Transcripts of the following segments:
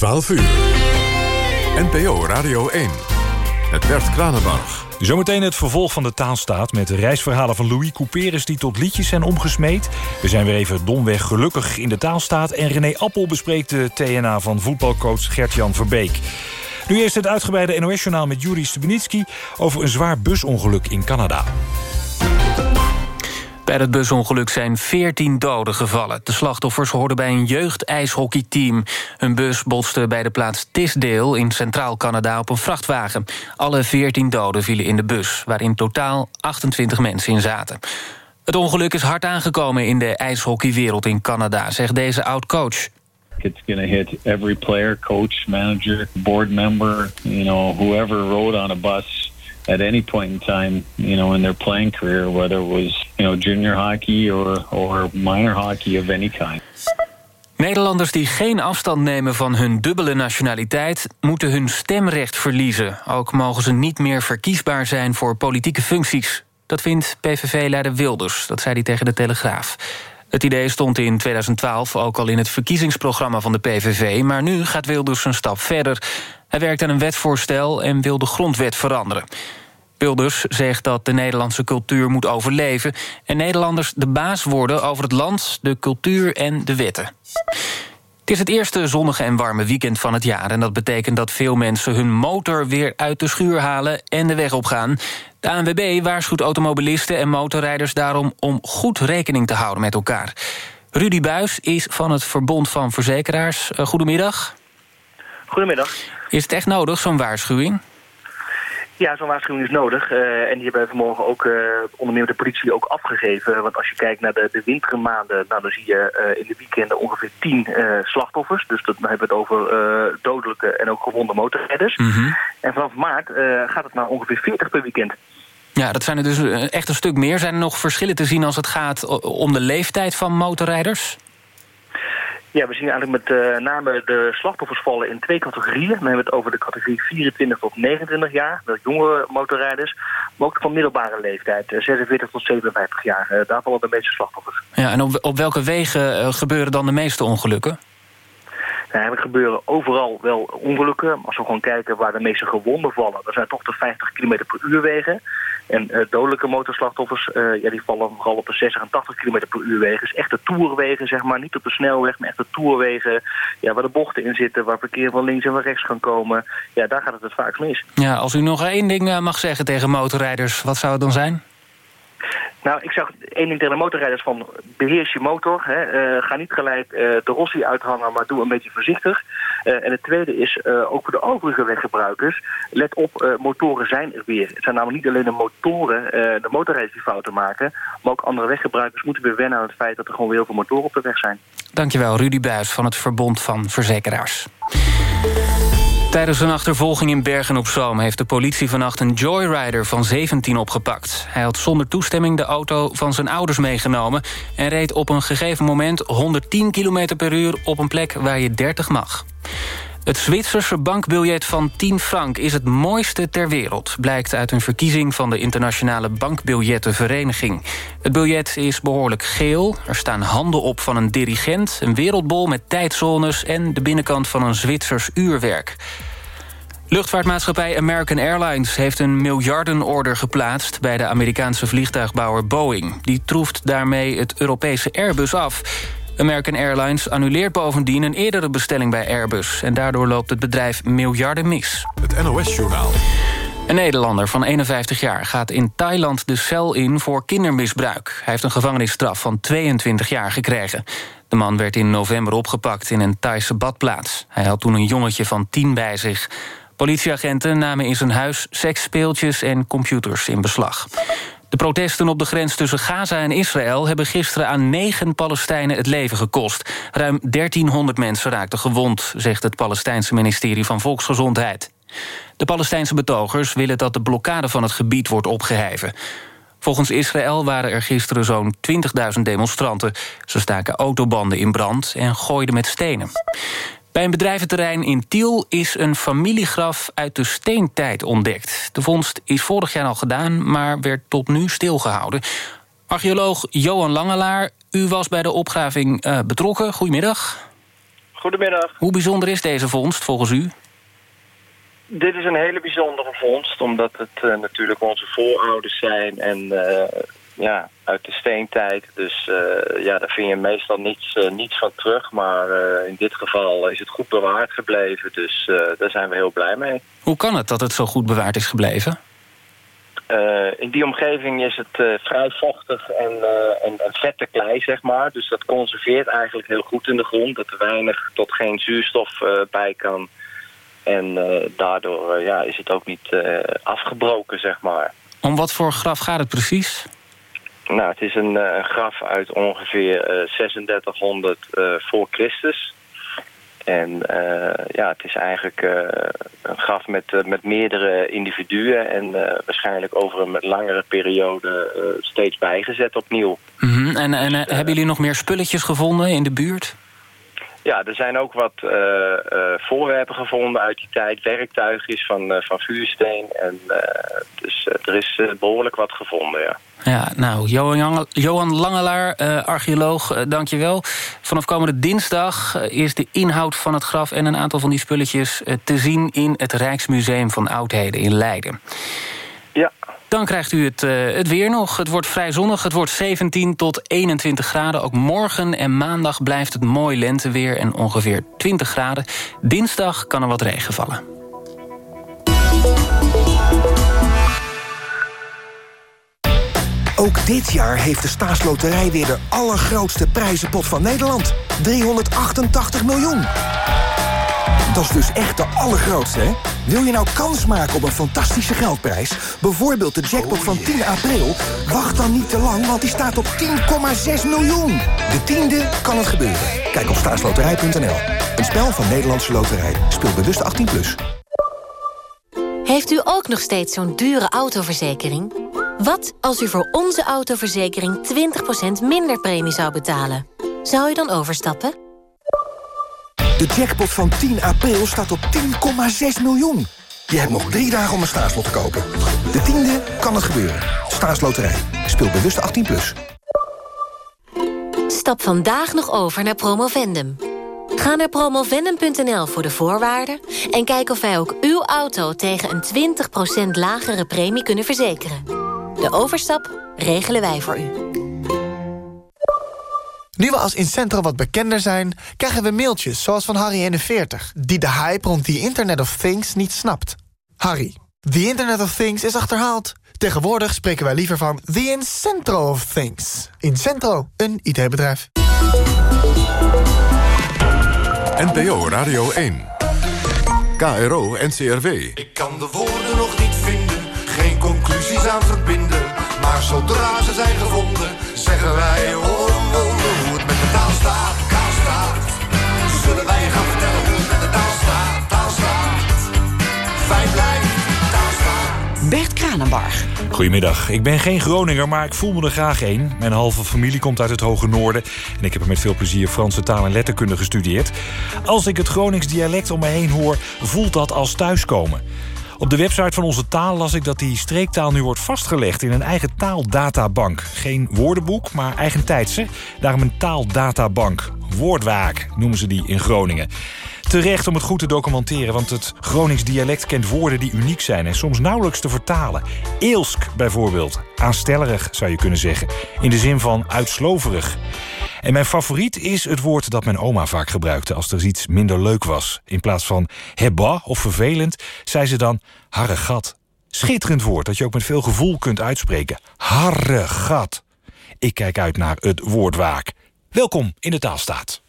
12 uur. NPO Radio 1. Het werd Kranenbarg. Zometeen het vervolg van de taalstaat met reisverhalen van Louis Couperus... die tot liedjes zijn omgesmeed. We zijn weer even domweg gelukkig in de taalstaat... en René Appel bespreekt de TNA van voetbalcoach Gert-Jan Verbeek. Nu eerst het uitgebreide NOS-journaal met Juri Stubenitski... over een zwaar busongeluk in Canada. Bij het busongeluk zijn 14 doden gevallen. De slachtoffers hoorden bij een jeugd-ijshockeyteam. Een bus botste bij de plaats Tisdale in Centraal Canada op een vrachtwagen. Alle 14 doden vielen in de bus, waar in totaal 28 mensen in zaten. Het ongeluk is hard aangekomen in de ijshockeywereld in Canada, zegt deze oud-coach. It's going hit every player, coach, manager, board member, you know, whoever rode on a bus at any point in time, you know, in their playing career, whether it was, you know, junior hockey or, or minor hockey of any kind. Nederlanders die geen afstand nemen van hun dubbele nationaliteit... moeten hun stemrecht verliezen. Ook mogen ze niet meer verkiesbaar zijn voor politieke functies. Dat vindt PVV-leider Wilders, dat zei hij tegen de Telegraaf. Het idee stond in 2012 ook al in het verkiezingsprogramma van de PVV... maar nu gaat Wilders een stap verder. Hij werkt aan een wetsvoorstel en wil de grondwet veranderen. Wilders zegt dat de Nederlandse cultuur moet overleven... en Nederlanders de baas worden over het land, de cultuur en de wetten. Het is het eerste zonnige en warme weekend van het jaar... en dat betekent dat veel mensen hun motor weer uit de schuur halen... en de weg opgaan. De ANWB waarschuwt automobilisten en motorrijders daarom... om goed rekening te houden met elkaar. Rudy Buis is van het Verbond van Verzekeraars. Uh, goedemiddag. Goedemiddag. Is het echt nodig, zo'n waarschuwing? Ja, zo'n waarschuwing is nodig. Uh, en die hebben we vanmorgen ook uh, onder meer de politie ook afgegeven. Want als je kijkt naar de, de wintermaanden, nou, dan zie je uh, in de weekenden ongeveer tien slachtoffers. Dus dat, dan hebben we het over dodelijke en ook gewonde motorrijders. Mm -hmm. En vanaf maart gaat het naar ongeveer 40 per weekend. Ja, dat zijn er dus echt een stuk meer. Zijn er nog verschillen te zien als het gaat om de leeftijd van motorrijders? Ja, we zien eigenlijk met uh, name de slachtoffers vallen in twee categorieën. We hebben het over de categorie 24 tot 29 jaar, dat jonge motorrijders. Maar ook van middelbare leeftijd, 46 tot 57 jaar. Uh, daar vallen de meeste slachtoffers. Ja, en op, op welke wegen gebeuren dan de meeste ongelukken? Nou, er gebeuren overal wel ongelukken. Als we gewoon kijken waar de meeste gewonden vallen... dat zijn toch de 50 km per uur wegen. En uh, dodelijke motorslachtoffers, uh, ja, die vallen vooral op de 60 en 80 km per uur wegen. Dus echte toerwegen, zeg maar. Niet op de snelweg, maar echte toerwegen. Ja, waar de bochten in zitten, waar verkeer van links en van rechts kan komen. Ja, daar gaat het het vaakst mis. Ja, als u nog één ding mag zeggen tegen motorrijders, wat zou het dan zijn? Nou, ik zag één ding tegen de motorrijders van beheers je motor. Hè. Uh, ga niet gelijk uh, de Rossi uithangen, maar doe een beetje voorzichtig. Uh, en het tweede is, ook voor de overige weggebruikers, let op, motoren zijn er weer. Het zijn namelijk niet alleen de motoren, de motorrijders die fouten maken, maar ook andere weggebruikers moeten weer wennen aan het feit dat er gewoon weer heel veel motoren op de weg zijn. Dankjewel, Rudy Buis van het Verbond van Verzekeraars. Tijdens een achtervolging in Bergen-op-Zoom... heeft de politie vannacht een joyrider van 17 opgepakt. Hij had zonder toestemming de auto van zijn ouders meegenomen... en reed op een gegeven moment 110 km per uur... op een plek waar je 30 mag. Het Zwitserse bankbiljet van 10 frank is het mooiste ter wereld... blijkt uit een verkiezing van de Internationale Bankbiljettenvereniging. Het biljet is behoorlijk geel. Er staan handen op van een dirigent, een wereldbol met tijdzones... en de binnenkant van een Zwitsers uurwerk. Luchtvaartmaatschappij American Airlines heeft een miljardenorder geplaatst... bij de Amerikaanse vliegtuigbouwer Boeing. Die troeft daarmee het Europese Airbus af... American Airlines annuleert bovendien een eerdere bestelling bij Airbus... en daardoor loopt het bedrijf miljarden mis. Het NOS-journaal. Een Nederlander van 51 jaar gaat in Thailand de cel in voor kindermisbruik. Hij heeft een gevangenisstraf van 22 jaar gekregen. De man werd in november opgepakt in een Thaise badplaats. Hij had toen een jongetje van 10 bij zich. Politieagenten namen in zijn huis seksspeeltjes en computers in beslag. De protesten op de grens tussen Gaza en Israël... hebben gisteren aan negen Palestijnen het leven gekost. Ruim 1300 mensen raakten gewond... zegt het Palestijnse ministerie van Volksgezondheid. De Palestijnse betogers willen dat de blokkade van het gebied wordt opgeheven. Volgens Israël waren er gisteren zo'n 20.000 demonstranten. Ze staken autobanden in brand en gooiden met stenen. Bij een bedrijventerrein in Tiel is een familiegraf uit de steentijd ontdekt. De vondst is vorig jaar al gedaan, maar werd tot nu stilgehouden. Archeoloog Johan Langelaar, u was bij de opgraving uh, betrokken. Goedemiddag. Goedemiddag. Hoe bijzonder is deze vondst volgens u? Dit is een hele bijzondere vondst, omdat het uh, natuurlijk onze voorouders zijn en uh, ja, uit de steentijd. Dus uh, ja, daar vind je meestal niets, niets van terug. Maar in dit geval is het goed bewaard gebleven, dus daar zijn we heel blij mee. Hoe kan het dat het zo goed bewaard is gebleven? in die omgeving is het vrij vochtig en, en, en vette klei, zeg maar. Dus dat conserveert eigenlijk heel goed in de grond. Dat er weinig tot geen zuurstof bij kan en daardoor ja, is het ook niet afgebroken, zeg maar. Om wat voor graf gaat het precies? Nou, het is een, een graf uit ongeveer 3600 voor Christus. En ja, het is eigenlijk een graf met, met meerdere individuen... en waarschijnlijk over een langere periode steeds bijgezet opnieuw. Mm -hmm. En, en dus, hebben jullie nog meer spulletjes gevonden in de buurt? Ja, er zijn ook wat uh, uh, voorwerpen gevonden uit die tijd. Werktuigjes van, uh, van vuursteen. En, dus er is behoorlijk wat gevonden, ja. Ja, nou, Johan, Johan Langelaar, archeoloog, dankjewel. Vanaf komende dinsdag is de inhoud van het graf... en een aantal van die spulletjes te zien in het Rijksmuseum van Oudheden in Leiden. Ja. Dan krijgt u het, uh, het weer nog. Het wordt vrij zonnig. Het wordt 17 tot 21 graden. Ook morgen en maandag blijft het mooi lenteweer en ongeveer 20 graden. Dinsdag kan er wat regen vallen. Ook dit jaar heeft de staatsloterij weer de allergrootste prijzenpot van Nederland. 388 miljoen. Dat is dus echt de allergrootste, hè? Wil je nou kans maken op een fantastische geldprijs? Bijvoorbeeld de jackpot van 10 april? Wacht dan niet te lang, want die staat op 10,6 miljoen. De tiende kan het gebeuren. Kijk op staatsloterij.nl. Een spel van Nederlandse Loterij. Speel bewust 18+. Plus. Heeft u ook nog steeds zo'n dure autoverzekering? Wat als u voor onze autoverzekering 20% minder premie zou betalen? Zou u dan overstappen? De jackpot van 10 april staat op 10,6 miljoen. Je hebt nog drie dagen om een staatslot te kopen. De tiende kan het gebeuren. Staatsloterij. Speel bewust 18+. Plus. Stap vandaag nog over naar Promovendum. Ga naar promovendum.nl voor de voorwaarden... en kijk of wij ook uw auto tegen een 20% lagere premie kunnen verzekeren. De overstap regelen wij voor u. Nu we als Incentro wat bekender zijn, krijgen we mailtjes zoals van Harry41... die de hype rond die Internet of Things niet snapt. Harry, the Internet of Things is achterhaald. Tegenwoordig spreken wij liever van the Incentro of Things. Incentro, een IT-bedrijf. NPO Radio 1. KRO NCRW. Ik kan de woorden nog niet vinden, geen conclusies aan verbinden. Maar zodra ze zijn gevonden, zeggen wij... Oh, Zullen wij je gaan vertellen hoe het met de taal staat? Taal staat. Fijn blijft, taal staat. Bert Kranenbarg. Goedemiddag. Ik ben geen Groninger, maar ik voel me er graag een. Mijn halve familie komt uit het Hoge Noorden... en ik heb er met veel plezier Franse taal en letterkunde gestudeerd. Als ik het Gronings dialect om me heen hoor, voelt dat als thuiskomen. Op de website van onze taal las ik dat die streektaal nu wordt vastgelegd... in een eigen taaldatabank. Geen woordenboek, maar eigentijdse. Daarom een taaldatabank. Woordwaak noemen ze die in Groningen. Terecht om het goed te documenteren, want het Gronings dialect kent woorden die uniek zijn en soms nauwelijks te vertalen. Eelsk bijvoorbeeld, aanstellerig zou je kunnen zeggen, in de zin van uitsloverig. En mijn favoriet is het woord dat mijn oma vaak gebruikte als er iets minder leuk was. In plaats van hebba of vervelend, zei ze dan harregat. Schitterend woord dat je ook met veel gevoel kunt uitspreken. Harregat. Ik kijk uit naar het woordwaak. Welkom in de taalstaat.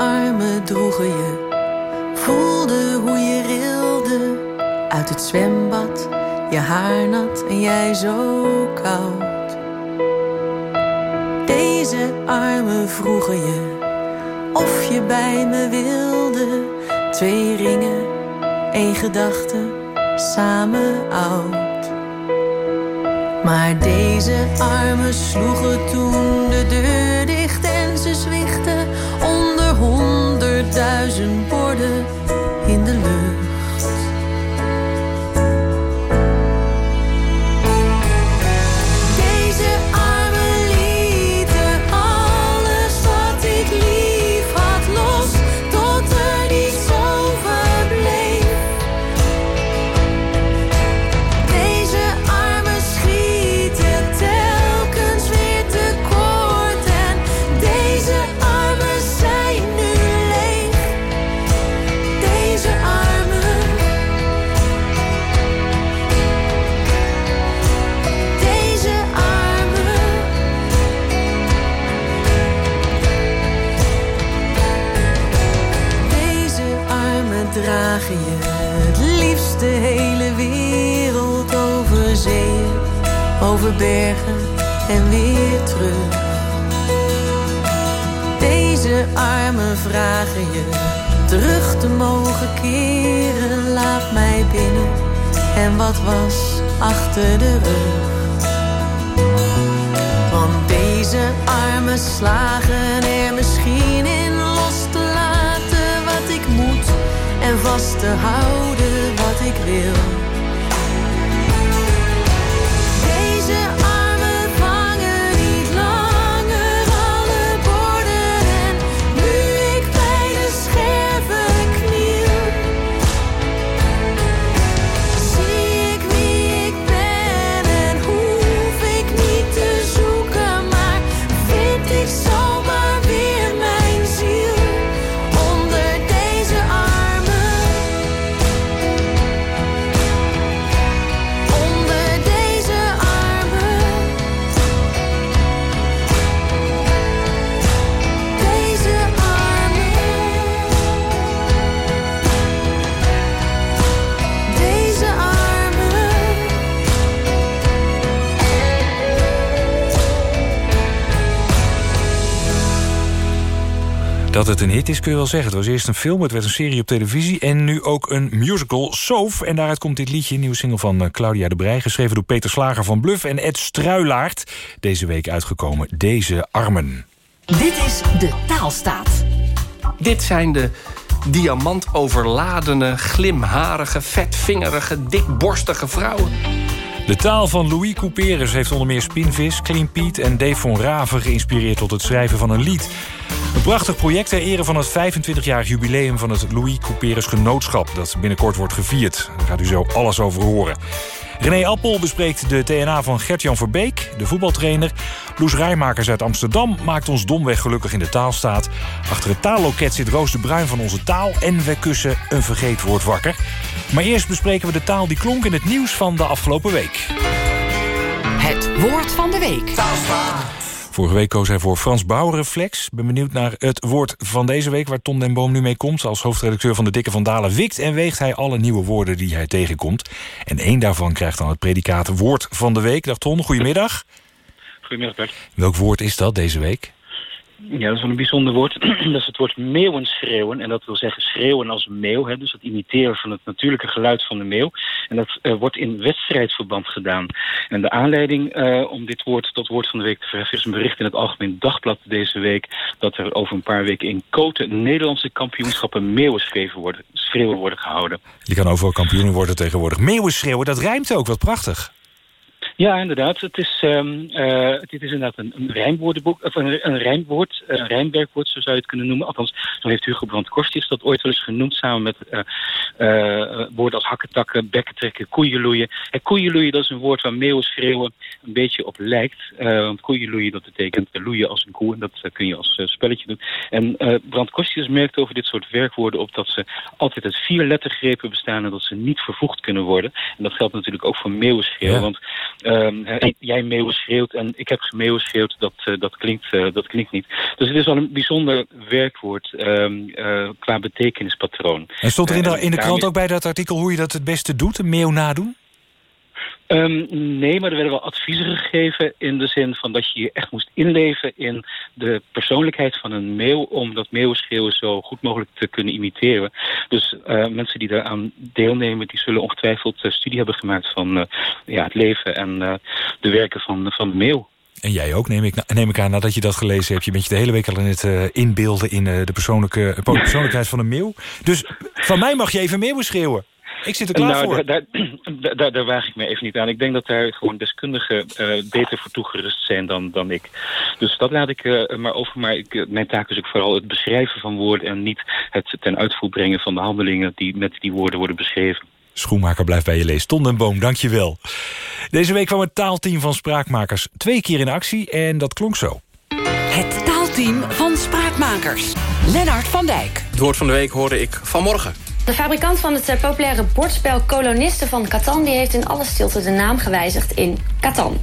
Armen droegen je, voelde hoe je rilde. Uit het zwembad, je haar nat en jij zo koud. Deze armen vroegen je, of je bij me wilde. Twee ringen, één gedachte samen oud. Maar deze armen sloegen toen de deur honderdduizend en weer terug. Deze armen vragen je terug te mogen keren. Laat mij binnen en wat was achter de rug. Want deze armen slagen er misschien in los te laten wat ik moet en vast te houden wat ik wil. Het een hit is kun je wel zeggen. Het was eerst een film, het werd een serie op televisie... en nu ook een musical, Soof. En daaruit komt dit liedje, een nieuwe single van eh, Claudia de Brij... geschreven door Peter Slager van Bluff en Ed Struilaert. Deze week uitgekomen, Deze Armen. Dit is de taalstaat. Dit zijn de diamantoverladene, glimharige, vetvingerige, dikborstige vrouwen. De taal van Louis Couperus heeft onder meer Spinvis, Clean Pete en Dave von Raven geïnspireerd tot het schrijven van een lied. Een prachtig project ter ere van het 25-jarig jubileum van het Louis Couperus Genootschap, dat binnenkort wordt gevierd. Daar gaat u zo alles over horen. René Appel bespreekt de TNA van Gert-Jan Verbeek, de voetbaltrainer. Loes Rijmakers uit Amsterdam maakt ons domweg gelukkig in de taalstaat. Achter het taalloket zit Roos de Bruin van onze taal... en we kussen een vergeetwoord wakker. Maar eerst bespreken we de taal die klonk in het nieuws van de afgelopen week. Het woord van de week. Vorige week koos hij voor Frans Bouwreflex. Ben benieuwd naar het woord van deze week... waar Ton den Boom nu mee komt. Als hoofdredacteur van de Dikke van Dalen wikt en weegt hij alle nieuwe woorden die hij tegenkomt. En één daarvan krijgt dan het predicaat woord van de week. Dag Ton, goedemiddag. Goedemiddag Bert. Welk woord is dat deze week? Ja, dat is wel een bijzonder woord. dat is het woord meeuwenschreeuwen. En dat wil zeggen schreeuwen als meeuw. Hè, dus het imiteren van het natuurlijke geluid van de meeuw. En dat eh, wordt in wedstrijdverband gedaan. En de aanleiding eh, om dit woord tot woord van de week te verheffen... is een bericht in het Algemeen Dagblad deze week... dat er over een paar weken in Koten... Nederlandse kampioenschappen meeuwenschreeuwen worden, schreeuwen worden gehouden. Je kan overal kampioen worden tegenwoordig. Meeuwen schreeuwen, dat rijmt ook, wat prachtig. Ja, inderdaad. Het is, um, uh, dit is inderdaad een, een rijmwoordenboek, of een, een rijmwoord, een rijmwerkwoord, zo zou je het kunnen noemen. Althans, zo heeft Hugo Brandt Korstius dat ooit wel eens genoemd, samen met uh, uh, woorden als hakketakken, bekkentrekken, koeienloeien. En koeienloeien, dat is een woord waar meeuwen schreeuwen een beetje op lijkt. want koeienloeien, dat betekent loeien als een koe, en dat kun je als spelletje doen. En Brandt Korstius merkt over dit soort werkwoorden op dat ze altijd uit vier lettergrepen bestaan en dat ze niet vervoegd kunnen worden. En dat geldt natuurlijk ook voor meeuwenschreeuwen, ja. want Um, jij meeuwen schreeuwt en ik heb gemeeuwen schreeuwt, dat, uh, dat, klinkt, uh, dat klinkt niet. Dus het is wel een bijzonder werkwoord um, uh, qua betekenispatroon. En stond er in de, in de krant ook bij dat artikel hoe je dat het beste doet, een meeuw nadoen? Um, nee, maar er werden wel adviezen gegeven in de zin van dat je je echt moest inleven in de persoonlijkheid van een meeuw om dat meeuwenschreeuwen zo goed mogelijk te kunnen imiteren. Dus uh, mensen die daaraan deelnemen, die zullen ongetwijfeld uh, studie hebben gemaakt van uh, ja, het leven en de werken van, van de meeuw. En jij ook, neem ik, neem ik aan, nadat je dat gelezen hebt. Je bent je de hele week al in het uh, inbeelden in uh, de persoonlijke, persoonlijkheid van een meeuw. Dus van mij mag je even meeuwen schreeuwen. Ik zit er klaar nou, voor. Daar, daar, daar, daar, waag ik me even niet aan. Ik denk dat daar gewoon deskundigen uh, beter voor toegerust zijn dan, dan ik. Dus dat laat ik uh, maar over. Maar ik, mijn taak is ook vooral het beschrijven van woorden... en niet het ten uitvoer brengen van de handelingen... die met die woorden worden beschreven. Schoenmaker blijft bij je lees. Ton en Boom, dank je wel. Deze week kwam het taalteam van Spraakmakers twee keer in actie... en dat klonk zo. Het taalteam van Spraakmakers. Lennart van Dijk. Het woord van de week hoorde ik vanmorgen. De fabrikant van het uh, populaire bordspel Kolonisten van Catan... die heeft in alle stilte de naam gewijzigd in Catan.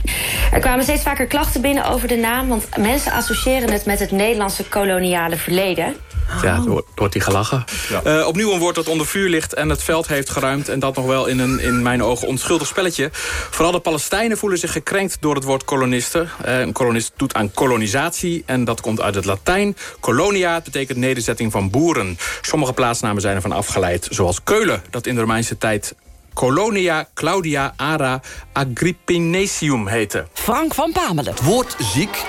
Er kwamen steeds vaker klachten binnen over de naam... want mensen associëren het met het Nederlandse koloniale verleden. Ja, er wordt, hij gelachen. Eh, opnieuw een woord dat onder vuur ligt en het veld heeft geruimd. En dat nog wel in een, in mijn ogen, onschuldig spelletje. Vooral de Palestijnen voelen zich gekrenkt door het woord kolonisten. Eh, een kolonist doet aan kolonisatie en dat komt uit het Latijn. Colonia het betekent nederzetting van boeren. Sommige plaatsnamen zijn ervan afgeleid, zoals Keulen... dat in de Romeinse tijd Colonia Claudia Ara Agrippinesium heette. Frank van Pamelen. Het woord ziek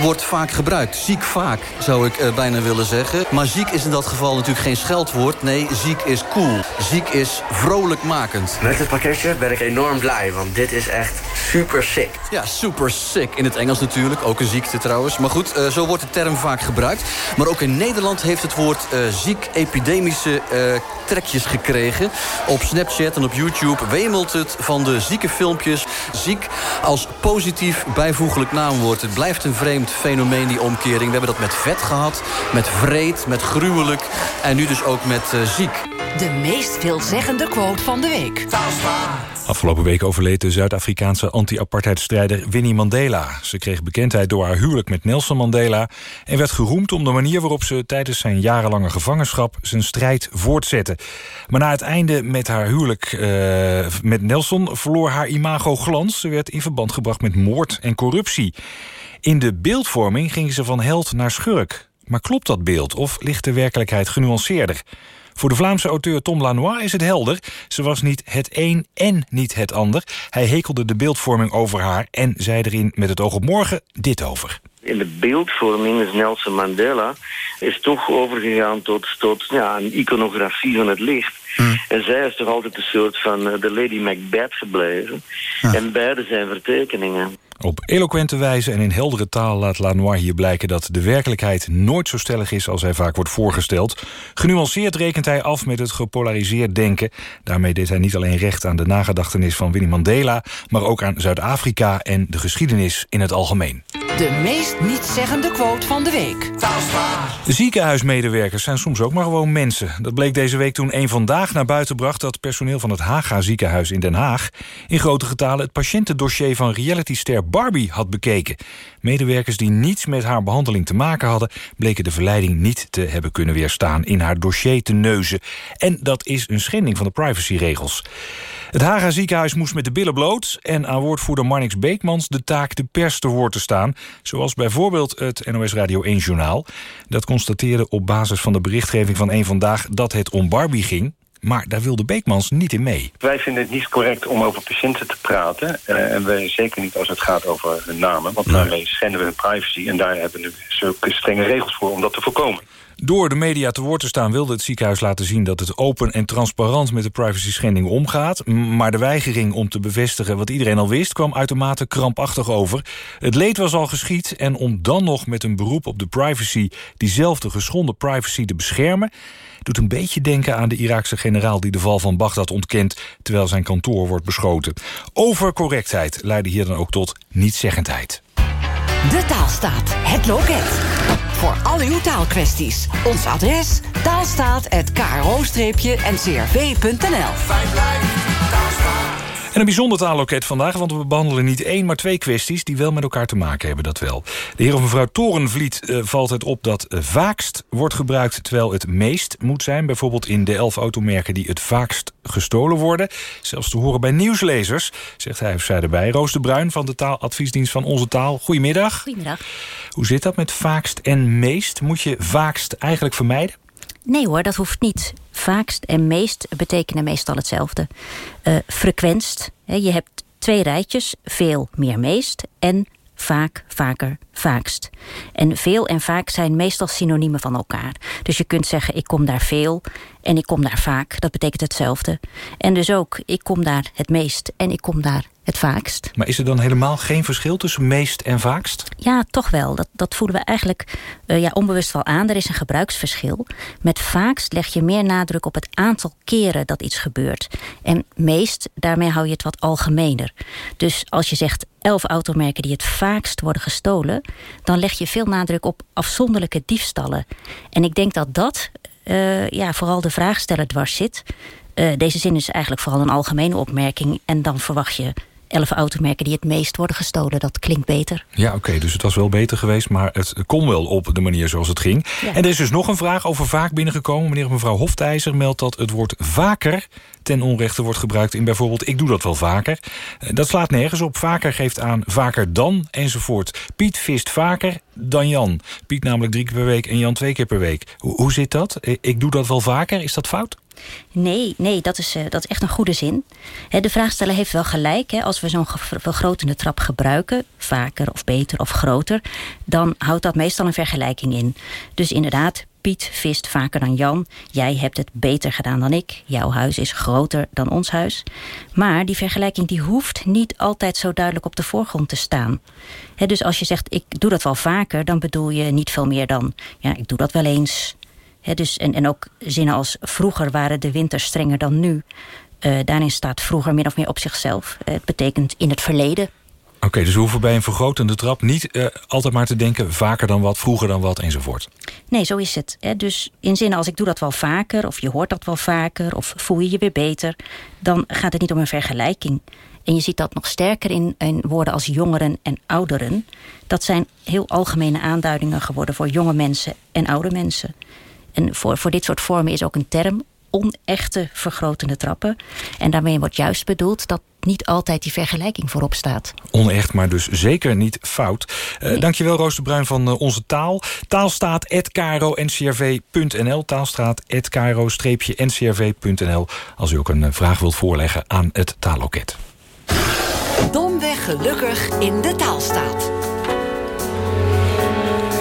wordt vaak gebruikt. Ziek vaak, zou ik eh, bijna willen zeggen. Maar ziek is in dat geval natuurlijk geen scheldwoord. Nee, ziek is cool. Ziek is vrolijkmakend. Met het pakketje ben ik enorm blij, want dit is echt super sick. Ja, super sick. In het Engels natuurlijk. Ook een ziekte trouwens. Maar goed, eh, zo wordt de term vaak gebruikt. Maar ook in Nederland heeft het woord eh, ziek epidemische eh, trekjes gekregen. Op Snapchat en op YouTube wemelt het van de zieke filmpjes. Ziek als positief bijvoeglijk naamwoord. Het blijft een vreemd fenomeen, die omkering. We hebben dat met vet gehad, met vreed, met gruwelijk... en nu dus ook met eh, ziek. De meest veelzeggende quote van de week. Afgelopen week overleed de Zuid-Afrikaanse anti-apartheidstrijder Winnie Mandela. Ze kreeg bekendheid door haar huwelijk met Nelson Mandela... en werd geroemd om de manier waarop ze tijdens zijn jarenlange gevangenschap... zijn strijd voortzette. Maar na het einde met haar huwelijk eh, met Nelson verloor haar imago glans. Ze werd in verband gebracht met moord en corruptie. In de beeldvorming ging ze van held naar schurk. Maar klopt dat beeld of ligt de werkelijkheid genuanceerder? Voor de Vlaamse auteur Tom Lanois is het helder. Ze was niet het een en niet het ander. Hij hekelde de beeldvorming over haar en zei erin met het oog op morgen dit over. In de beeldvorming is Nelson Mandela is toch overgegaan tot, tot ja, een iconografie van het licht. En zij is toch altijd een soort van eh, de Lady Macbeth gebleven. En beide zijn vertekeningen. Op eloquente wijze en in heldere taal laat Lanois hier blijken... dat de werkelijkheid nooit zo stellig is als hij vaak wordt voorgesteld. Genuanceerd rekent hij af met het gepolariseerd denken. Daarmee deed hij niet alleen recht aan de nagedachtenis van Winnie Mandela... maar ook aan Zuid-Afrika en de geschiedenis in het algemeen. De meest nietszeggende quote van de week. Ziekenhuismedewerkers zijn soms ook maar gewoon mensen. Dat bleek deze week toen één vandaag naar buiten bracht... dat personeel van het Haga ziekenhuis in Den Haag... in grote getalen het patiëntendossier van realityster Barbie had bekeken. Medewerkers die niets met haar behandeling te maken hadden... bleken de verleiding niet te hebben kunnen weerstaan in haar dossier te neuzen. En dat is een schending van de privacyregels. Het Haga ziekenhuis moest met de billen bloot... en aan woordvoerder Marnix Beekmans de taak de pers te woord te staan... zoals bijvoorbeeld het NOS Radio 1-journaal. Dat constateerde op basis van de berichtgeving van één Vandaag... dat het om Barbie ging, maar daar wilde Beekmans niet in mee. Wij vinden het niet correct om over patiënten te praten. eh, en wij zeker niet als het gaat over hun namen. Want daarmee schenden we hun privacy. En daar hebben we strenge regels voor om dat te voorkomen. Door de media te woord te staan wilde het ziekenhuis laten zien... dat het open en transparant met de privacy-schending omgaat. M- Maar de weigering om te bevestigen wat iedereen al wist... kwam uitermate krampachtig over. Het leed was al geschied en om dan nog met een beroep op de privacy... diezelfde geschonden privacy te beschermen... doet een beetje denken aan de Iraakse generaal... die de val van Bagdad ontkent terwijl zijn kantoor wordt beschoten. Overcorrectheid leidde hier dan ook tot nietszeggendheid. De Taalstaat, het loket. Voor al uw taalkwesties. Ons adres taalstaat.kro-ncrv.nl En een bijzonder taalloket vandaag, want we behandelen niet één, maar twee kwesties die wel met elkaar te maken hebben, dat wel. De heer of mevrouw Torenvliet eh, valt het op dat vaakst wordt gebruikt terwijl het meest moet zijn. Bijvoorbeeld in de elf automerken die het vaakst gestolen worden. Zelfs te horen bij nieuwslezers, zegt hij of zij erbij. Roos de Bruin van de taaladviesdienst van Onze Taal. Goedemiddag. Goedemiddag. Hoe zit dat met vaakst en meest? Moet je vaakst eigenlijk vermijden? Nee hoor, dat hoeft niet. Vaakst en meest betekenen meestal hetzelfde. Eh frequentst, je hebt twee rijtjes, veel, meer, meest... en vaak, vaker, vaakst. En veel en vaak zijn meestal synoniemen van elkaar. Dus je kunt zeggen, ik kom daar veel en ik kom daar vaak. Dat betekent hetzelfde. En dus ook, ik kom daar het meest en ik kom daar het vaakst. Maar is er dan helemaal geen verschil tussen meest en vaakst? Ja, toch wel. Dat, dat voelen we eigenlijk eh, ja, onbewust wel aan. Er is een gebruiksverschil. Met vaakst leg je meer nadruk op het aantal keren dat iets gebeurt. En meest, daarmee hou je het wat algemener. Dus als je zegt elf automerken die het vaakst worden gestolen... dan leg je veel nadruk op afzonderlijke diefstallen. En ik denk dat dat eh, ja, vooral de vraagsteller dwars zit. Eh, deze zin is eigenlijk vooral een algemene opmerking... en dan verwacht je elf automerken die het meest worden gestolen. Dat klinkt beter. Ja, oké, dus het was wel beter geweest, maar het kon wel op de manier zoals het ging. Ja. En er is dus nog een vraag over vaak binnengekomen. Meneer of mevrouw Hoftijzer meldt dat het woord vaker ten onrechte wordt gebruikt in bijvoorbeeld ik doe dat wel vaker. Eh, Dat slaat nergens op. Vaker geeft aan vaker dan enzovoort. Piet vist vaker dan Jan. Piet namelijk drie keer per week en Jan twee keer per week. Hoe, hoe zit dat? Eh, Ik doe dat wel vaker. Is dat fout? Nee, nee dat, is, eh, dat is echt een goede zin. De vraagsteller heeft wel gelijk. Als we zo'n vergrotende trap gebruiken, vaker of beter of groter, dan houdt dat meestal een vergelijking in. Dus inderdaad, Piet vist vaker dan Jan. Jij hebt het beter gedaan dan ik. Jouw huis is groter dan ons huis. Maar die vergelijking die hoeft niet altijd zo duidelijk op de voorgrond te staan. Dus als je zegt, ik doe dat wel vaker, dan bedoel je niet veel meer dan, ja, ik doe dat wel eens. Dus, en, en ook zinnen als vroeger waren de winters strenger dan nu. Eh, daarin staat vroeger min of meer op zichzelf. Eh, het betekent in het verleden. Oké, dus we hoeven bij een vergrotende trap niet eh, altijd maar te denken... vaker dan wat, vroeger dan wat enzovoort. Nee, zo is het. Hè. Dus in zinnen als ik doe dat wel vaker... of je hoort dat wel vaker, of voel je je weer beter... dan gaat het niet om een vergelijking. En je ziet dat nog sterker in, in woorden als jongeren en ouderen. Dat zijn heel algemene aanduidingen geworden... voor jonge mensen en oude mensen. En voor, voor dit soort vormen is ook een term onechte vergrotende trappen. En daarmee wordt juist bedoeld dat niet altijd die vergelijking voorop staat. Onecht, maar dus zeker niet fout. Eh Dankjewel, Roos de Bruin van eh, Onze Taal. Taalstaat.kro-ncrv.nl Taalstaat.kro-ncrv.nl Als u ook een eh, vraag wilt voorleggen aan het taalloket. Domweg gelukkig in de taalstaat.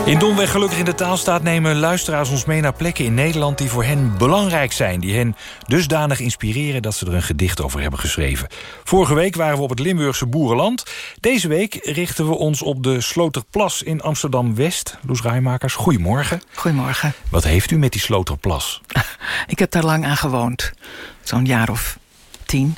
In Domweg Gelukkig in de Taalstaat nemen luisteraars ons mee naar plekken in Nederland... die voor hen belangrijk zijn, die hen dusdanig inspireren... dat ze er een gedicht over hebben geschreven. Vorige week waren we op het Limburgse Boerenland. Deze week richten we ons op de Sloterplas in Amsterdam-West. Loes Rijmakers, goedemorgen. Goedemorgen. Wat heeft u met die Sloterplas? Ik heb daar lang aan gewoond. Zo'n jaar of tien.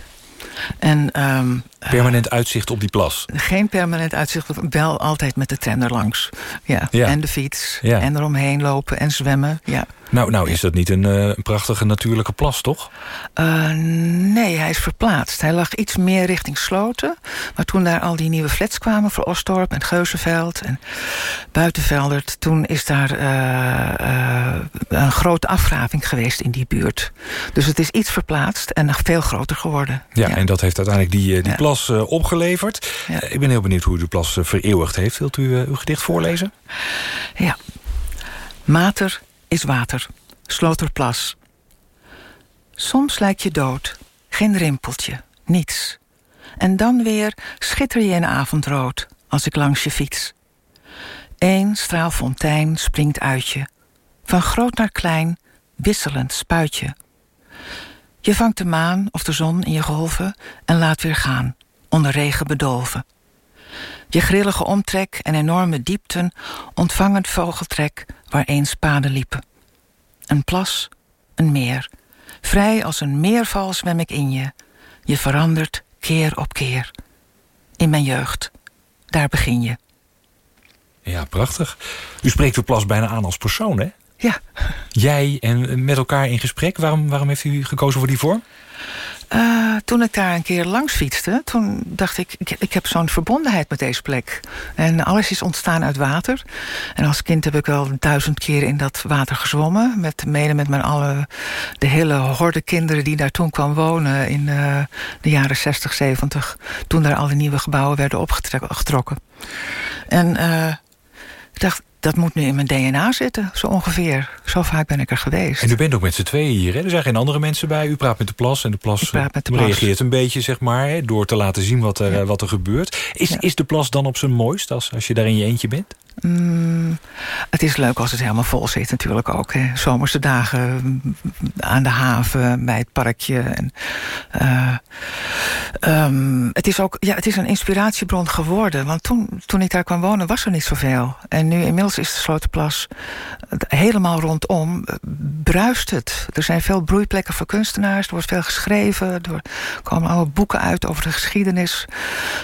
En, ehm, Permanent uitzicht op die plas. geen permanent uitzicht, wel altijd met de tram erlangs. Ja. Ja. En de fiets. Ja. En eromheen lopen en zwemmen. Ja. Nou, nou is dat niet een, eh, een prachtige natuurlijke plas, toch? Eh, nee, hij is verplaatst. Hij lag iets meer richting Sloten. Maar toen daar al die nieuwe flats kwamen voor Osdorp en Geuzenveld en Buitenveldert... toen is daar eh, een grote afgraving geweest in die buurt. Dus het is iets verplaatst en nog veel groter geworden. Ja, en dat heeft uiteindelijk die, die Ja. plas opgeleverd. Ik ben heel benieuwd hoe u de plas vereeuwigd heeft. Wilt u uw gedicht voorlezen? Ja. Mater is water. Sloterplas. Soms lijk je dood. Geen rimpeltje. Niets. En dan weer schitter je in avondrood als ik langs je fiets. Eén straal fontein springt uit je. Van groot naar klein, wisselend spuit je. Je vangt de maan of de zon in je golven en laat weer gaan, onder regen bedolven. Je grillige omtrek en enorme diepten ontvangen vogeltrek waar eens paden liepen. Een plas, een meer. Vrij als een meerval zwem ik in je. Je verandert keer op keer. In mijn jeugd, daar begin je. Ja, prachtig. U spreekt de plas bijna aan als persoon, hè? Ja. Jij en met elkaar in gesprek. Waarom, waarom heeft u gekozen voor die vorm? Eh, toen ik daar een keer langs fietste, toen dacht ik, ik, heb zo'n verbondenheid met deze plek. En alles is ontstaan uit water. En als kind heb ik wel duizend keer in dat water gezwommen. Met, mede met mijn alle, de hele horde kinderen die daar toen kwam wonen in eh, de jaren 60, 70. Toen daar al die nieuwe gebouwen werden opgetrokken. En eh, ik dacht, dat moet nu in mijn DNA zitten, zo ongeveer. Zo vaak ben ik er geweest. En u bent ook met z'n tweeën hier, hè? Er zijn geen andere mensen bij. U praat met de plas en de plas de eh, plas. reageert een beetje, zeg maar... Hè, door te laten zien wat er, eh, wat er gebeurt. Is, is de plas dan op zijn mooist als, als je daar in je eentje bent? Mm, het is leuk als het helemaal vol zit natuurlijk ook. Hè. Zomerse dagen mm, aan de haven, bij het parkje. En, eh, ehm, het, is ook, ja, het is een inspiratiebron geworden. Want toen, toen ik daar kwam wonen was er niet zoveel. En nu inmiddels is de Slotenplas helemaal rondom eh, bruist het. Er zijn veel broeiplekken voor kunstenaars. Er wordt veel geschreven. Er komen allemaal boeken uit over de geschiedenis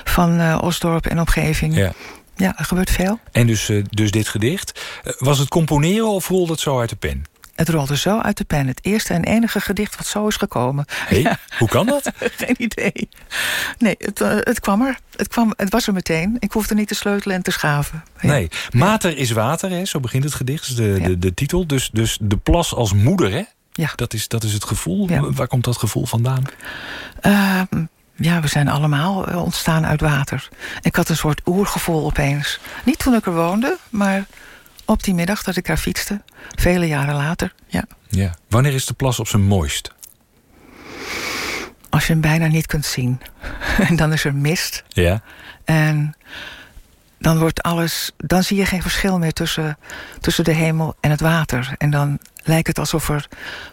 van eh, Osdorp en omgeving. Ja. Ja, er gebeurt veel. En dus, eh, dus dit gedicht. Eh, was het componeren of rolde het zo uit de pen? Het rolde zo uit de pen. Het eerste en enige gedicht wat zo is gekomen. Hé, hoe kan dat? Geen idee. Nee, het, eh, het kwam er. Het, kwam, het was er meteen. Ik hoefde niet te sleutelen en te schaven. Nee, mater is water, hè? zo begint het gedicht, de, de, de titel. Dus, dus de plas als moeder, hè? Ja. Dat, is, dat is het gevoel. Waar komt dat gevoel vandaan? Ehm, ja, we zijn allemaal eh, ontstaan uit water. Ik had een soort oergevoel opeens. Niet toen ik er woonde, maar op die middag dat ik daar fietste. Vele jaren later, ja. Ja. Wanneer is de plas op zijn mooist? Als je hem bijna niet kunt zien. en dan is er mist. Ja. En dan wordt alles. Dan zie je geen verschil meer tussen, tussen de hemel en het water. En dan lijkt het alsof er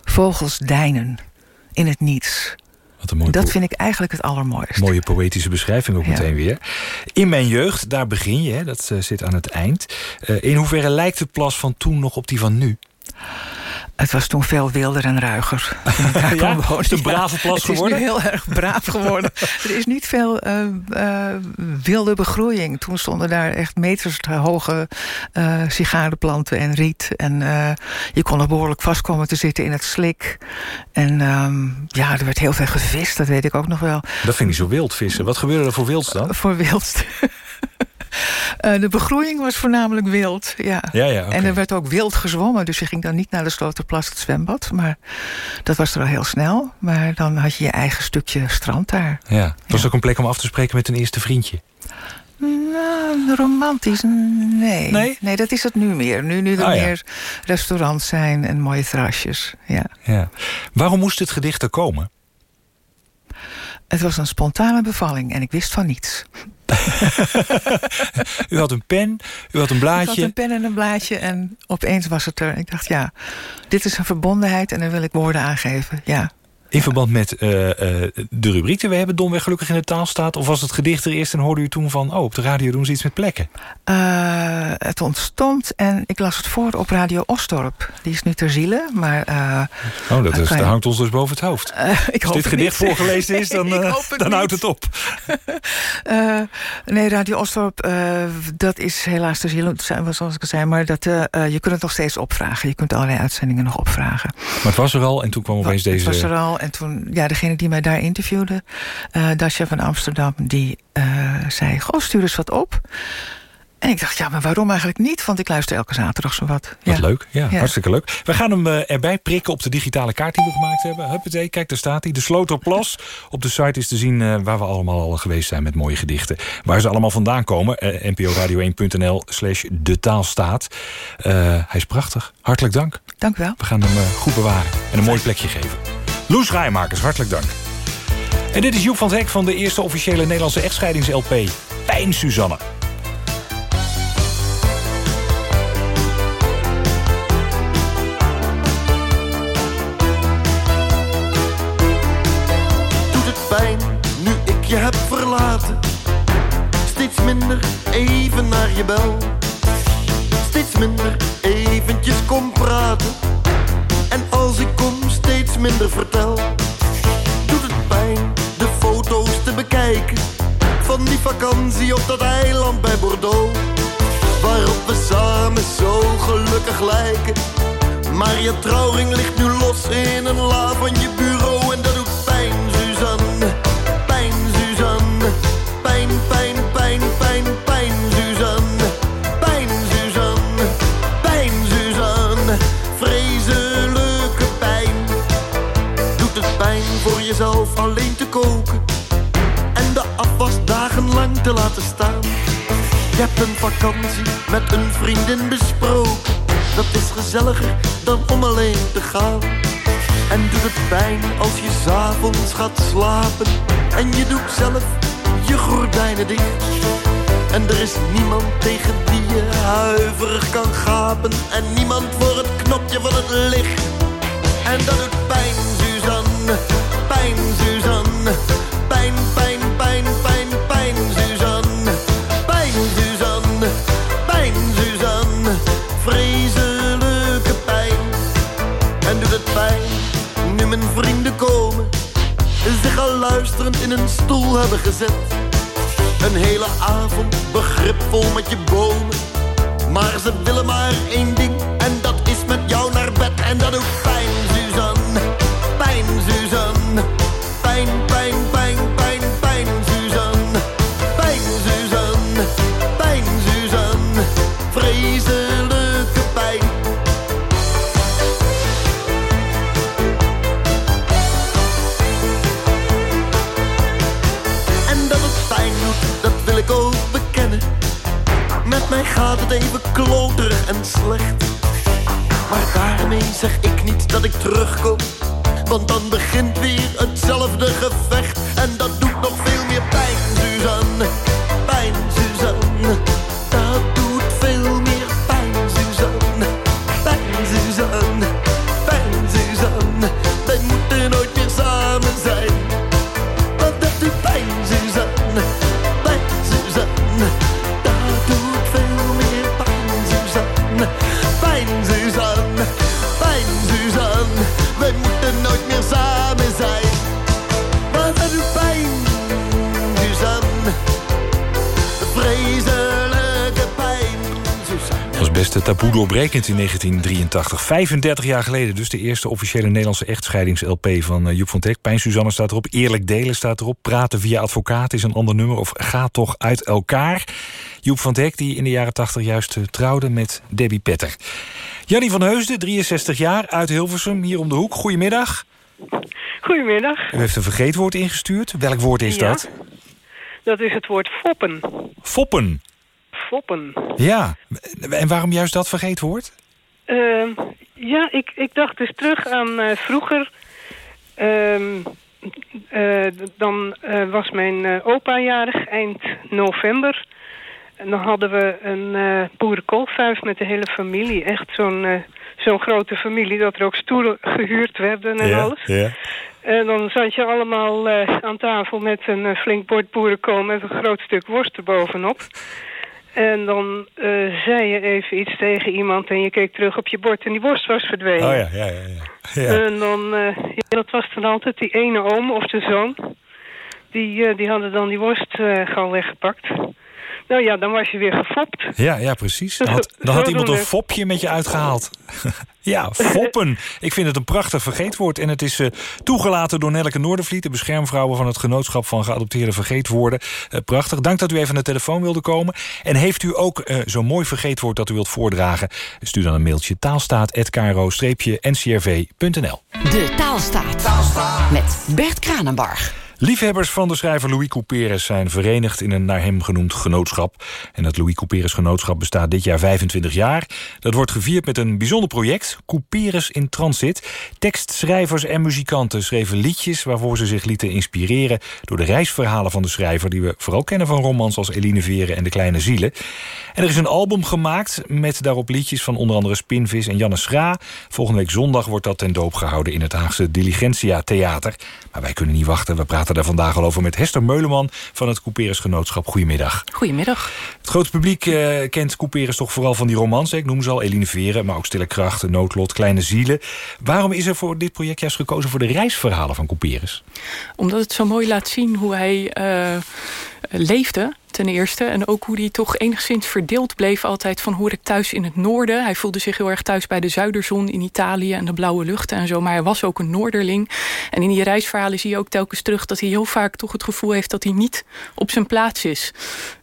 vogels deinen in het niets. Wat een mooi dat vind ik eigenlijk het allermooiste. Mooie poëtische beschrijving ook Ja. meteen weer. In mijn jeugd, daar begin je, hè, dat eh, zit aan het eind. Eh, in hoeverre lijkt de plas van toen nog op die van nu? Het was toen veel wilder en ruiger. daar Ja? wonen. Is het een brave plas geworden? Het is nu heel erg braaf geworden. er is niet veel eh, eh, wilde begroeiing. Toen stonden daar echt meters hoge eh sigarenplanten en riet. En eh, je kon er behoorlijk vast komen te zitten in het slik. En ehm, ja, er werd heel veel gevist, dat weet ik ook nog wel. Dat vind ik zo wild vissen. Wat gebeurde er voor wilds dan? Voor wildst. Eh, de begroeiing was voornamelijk wild, ja. Ja, ja. En er werd ook wild gezwommen, dus je ging dan niet naar de Sloterplas, het zwembad. Maar dat was er al heel snel. Maar dan had je je eigen stukje strand daar. Ja. Het was ook een plek om af te spreken met een eerste vriendje. Nou, romantisch, nee. Nee? dat is het nu meer. Nu, nu er Ah, meer restaurants zijn en mooie terrasjes, ja. Ja. Waarom moest dit gedicht er komen? Het was een spontane bevalling en ik wist van niets. U had een pen, u had een Ik blaadje. had een pen en een blaadje en opeens was het er. Ik dacht, ja, dit is een verbondenheid en daar wil ik woorden aangeven, ja. In verband met eh, eh, de rubriek die we hebben, Domweg gelukkig in de taal staat. Of was het gedicht er eerst en hoorde u toen van... oh, op de radio doen ze iets met plekken? Eh, het ontstond en ik las het voor op Radio Osdorp. Die is nu ter ziele, maar... Oh, dat, is, dat hangt ons dus boven het hoofd. Ik Als dit gedicht niet. voorgelezen is, dan, dan houdt het op. Nee, Radio Osdorp, dat is helaas ter ziele, zoals ik al zei. Maar dat, je kunt het nog steeds opvragen. Je kunt allerlei uitzendingen nog opvragen. Maar het was er al en toen kwam opeens Het deze... was er al en toen, ja, degene die mij daar interviewde, eh Dasha van Amsterdam, die eh, zei: Goh, stuur eens wat op. En ik dacht, ja, maar waarom eigenlijk niet? Want ik luister elke zaterdag zo wat. Wat ja. leuk, ja, Ja. hartstikke leuk. We gaan hem eh, erbij prikken op de digitale kaart die we gemaakt hebben. Huppatee, kijk, daar staat hij. De Sloterplas. Op de site is te zien waar we allemaal al geweest zijn met mooie gedichten. Waar ze allemaal vandaan komen. eh nporadio1.nl slash de taalstaat. Hij is prachtig. Hartelijk dank. Dank u wel. We gaan hem goed bewaren en een mooi plekje geven. Loes Rijmakers, hartelijk dank. En dit is Joep van Hek van de eerste officiële Nederlandse echtscheidings-LP. Pijn, Suzanne. doet het pijn nu ik je heb verlaten. Steeds minder even naar je bel. Steeds minder eventjes kom praten. Vertel. Doet het pijn de foto's te bekijken. Van die vakantie op dat eiland bij Bordeaux. Waarop we samen zo gelukkig lijken. Maar je trouwring ligt nu los in een la van je te laten staan. Je hebt een vakantie met een vriendin besproken. Dat is gezelliger dan om alleen te gaan. En doet het pijn als je s'avonds gaat slapen. En je doet zelf je gordijnen dicht. En er is niemand tegen die je huiverig kan gapen. En niemand voor het knopje van het licht. En dat doet pijn, Suzanne. Pijn, Suzanne. Suzanne. Vreselijke pijn. En doet het pijn nu mijn vrienden komen. Zich al luisterend in een stoel hebben gezet. Een hele avond begripvol met je bomen. Maar ze willen maar één ding en dat is met jou naar bed. En dat doet pijn, gaat het even kloterig en slecht. Maar daarmee zeg ik niet dat ik terugkom. Want dan begint weer hetzelfde gevecht. En dat doet nog veel meer pijn, taboe doorbrekend in 1983. 35 jaar geleden dus de eerste officiële Nederlandse echtscheidings-LP van eh, Joep van Teck. Pijn Suzanne staat erop, Eerlijk Delen staat erop... Praten via advocaat is een ander nummer of Ga toch uit elkaar. Joep van Teck die in de jaren 80 juist eh, trouwde met Debbie Petter. Jannie van Heusden, 63 jaar, uit Hilversum, hier om de hoek. Goedemiddag. Goedemiddag. U heeft een vergeetwoord ingestuurd. Welk woord is Ja. dat? Dat is het woord foppen. Foppen. Foppen. Ja. En waarom juist dat vergeetwoord? Ehm, ja, ik, ik dacht dus terug aan eh, vroeger. Ehm, eh, dan eh, was mijn eh, opa jarig, eind november. En dan hadden we een eh boerenkolfhuis met de hele familie. Echt zo'n zo'n grote familie dat er ook stoelen gehuurd werden en alles. ja. En dan zat je allemaal eh, aan tafel met een flink bord boerenkool met een groot stuk worst erbovenop. En dan eh, zei je even iets tegen iemand en je keek terug op je bord en die worst was verdwenen. Oh ja, ja, ja. ja. ja. En dan, eh, ja, dat was dan altijd die ene oom of de zoon. Die, eh, die hadden dan die worst gauw weggepakt. Nou ja, dan was je weer gefopt. Ja, ja, precies. Dan had, dan had iemand een fopje met je uitgehaald. ja, foppen. Ik vind het een prachtig vergeetwoord. En het is eh, toegelaten door Nelleke Noordervliet... de beschermvrouwen van het Genootschap van Geadopteerde Vergeetwoorden. Eh, prachtig. Dank dat u even aan de telefoon wilde komen. En heeft u ook eh, zo'n mooi vergeetwoord dat u wilt voordragen? Stuur dan een mailtje taalstaat.kro-ncrv.nl De Taalstaat. Met Bert Kranenbarg. Liefhebbers van de schrijver Louis Couperus zijn verenigd in een naar hem genoemd genootschap. En het Louis Couperus genootschap bestaat dit jaar 25 jaar. Dat wordt gevierd met een bijzonder project, Couperus in Transit. Tekstschrijvers en muzikanten schreven liedjes waarvoor ze zich lieten inspireren door de reisverhalen van de schrijver, die we vooral kennen van romans als Eline Veren en De Kleine Zielen. En er is een album gemaakt met daarop liedjes van onder andere Spinvis en Janne Schra. Volgende week zondag wordt dat ten doop gehouden in het Haagse Diligentia Theater. Maar wij kunnen niet wachten. We praten daar vandaag al over met Hester Meuleman van het Couperus Genootschap. Goedemiddag. Goedemiddag. Het grote publiek eh, kent Couperus toch vooral van die romans. Ik noem ze al Eline Veren, maar ook Stille Krachten, Noodlot, Kleine Zielen. Waarom is er voor dit project juist gekozen voor de reisverhalen van Couperus? Omdat het zo mooi laat zien hoe hij eh, leefde, ten eerste. En ook hoe hij toch enigszins verdeeld bleef altijd van hoor ik thuis in het noorden. Hij voelde zich heel erg thuis bij de zuiderzon in Italië en de blauwe lucht en zo. Maar hij was ook een noorderling. En in die reisverhalen zie je ook telkens terug dat hij heel vaak toch het gevoel heeft dat hij niet op zijn plaats is.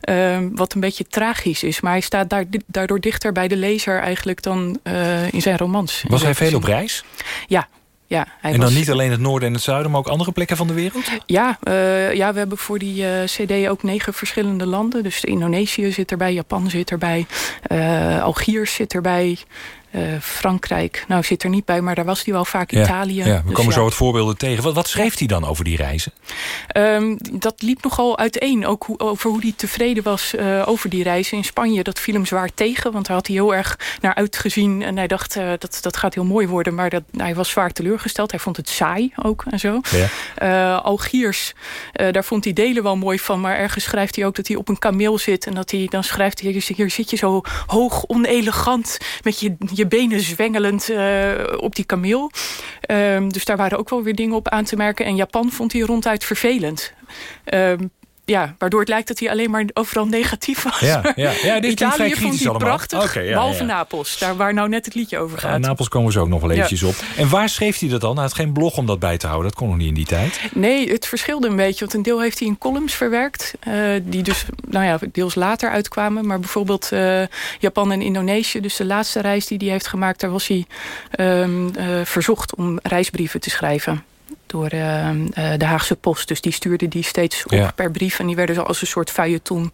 Ehm, wat een beetje tragisch is. Maar hij staat daar, daardoor dichter bij de lezer eigenlijk dan eh, in zijn romans. Was hij veel op reis? Ja. Ja, en dan was- niet alleen het noorden en het zuiden, maar ook andere plekken van de wereld? ja, eh, ja, we hebben voor die eh, cd ook negen verschillende landen. Dus Indonesië zit erbij, Japan zit erbij, eh Algiers zit erbij, eh, Frankrijk. Nou, zit er niet bij, maar daar was hij wel vaak Italië. Ja, we Dus komen ja. zo wat voorbeelden tegen. Wat, wat schreef hij dan over die reizen? Ehm, dat liep nogal uiteen, ook hoe, over hoe hij tevreden was eh, over die reizen in Spanje. Dat viel hem zwaar tegen, want daar had hij heel erg naar uitgezien. En hij dacht, eh, dat, dat gaat heel mooi worden. Maar dat, hij was zwaar teleurgesteld. Hij vond het saai ook en zo. Ja. Algiers, daar vond hij delen wel mooi van. Maar ergens schrijft hij ook dat hij op een kameel zit. En dat hij dan schrijft, hier, hier zit je zo hoog, onelegant... met je, je benen zwengelend eh, op die kameel. Ehm, dus daar waren ook wel weer dingen op aan te merken. En Japan vond hij ronduit vervelend. Ja, waardoor het lijkt dat hij alleen maar overal negatief was. Ja, ja. ja dit Italië vond hij allemaal. prachtig, ja, behalve ja. Napels. Daar waar nou net het liedje over Ja, gaat. Napels komen we zo ook nog wel Ja. eventjes op. En waar schreef hij dat dan? Hij had geen blog om dat bij te houden. Dat kon nog niet in die tijd. Nee, het verschilde een beetje. Want een deel heeft hij in columns verwerkt. eh, die dus nou ja, deels later uitkwamen. Maar bijvoorbeeld eh, Japan en Indonesië. Dus de laatste reis die hij heeft gemaakt. Daar was hij ehm, eh, verzocht om reisbrieven te schrijven. Door eh, eh, de Haagse Post. Dus die stuurde die steeds op Ja. per brief. En die werden zo als een soort feuilleton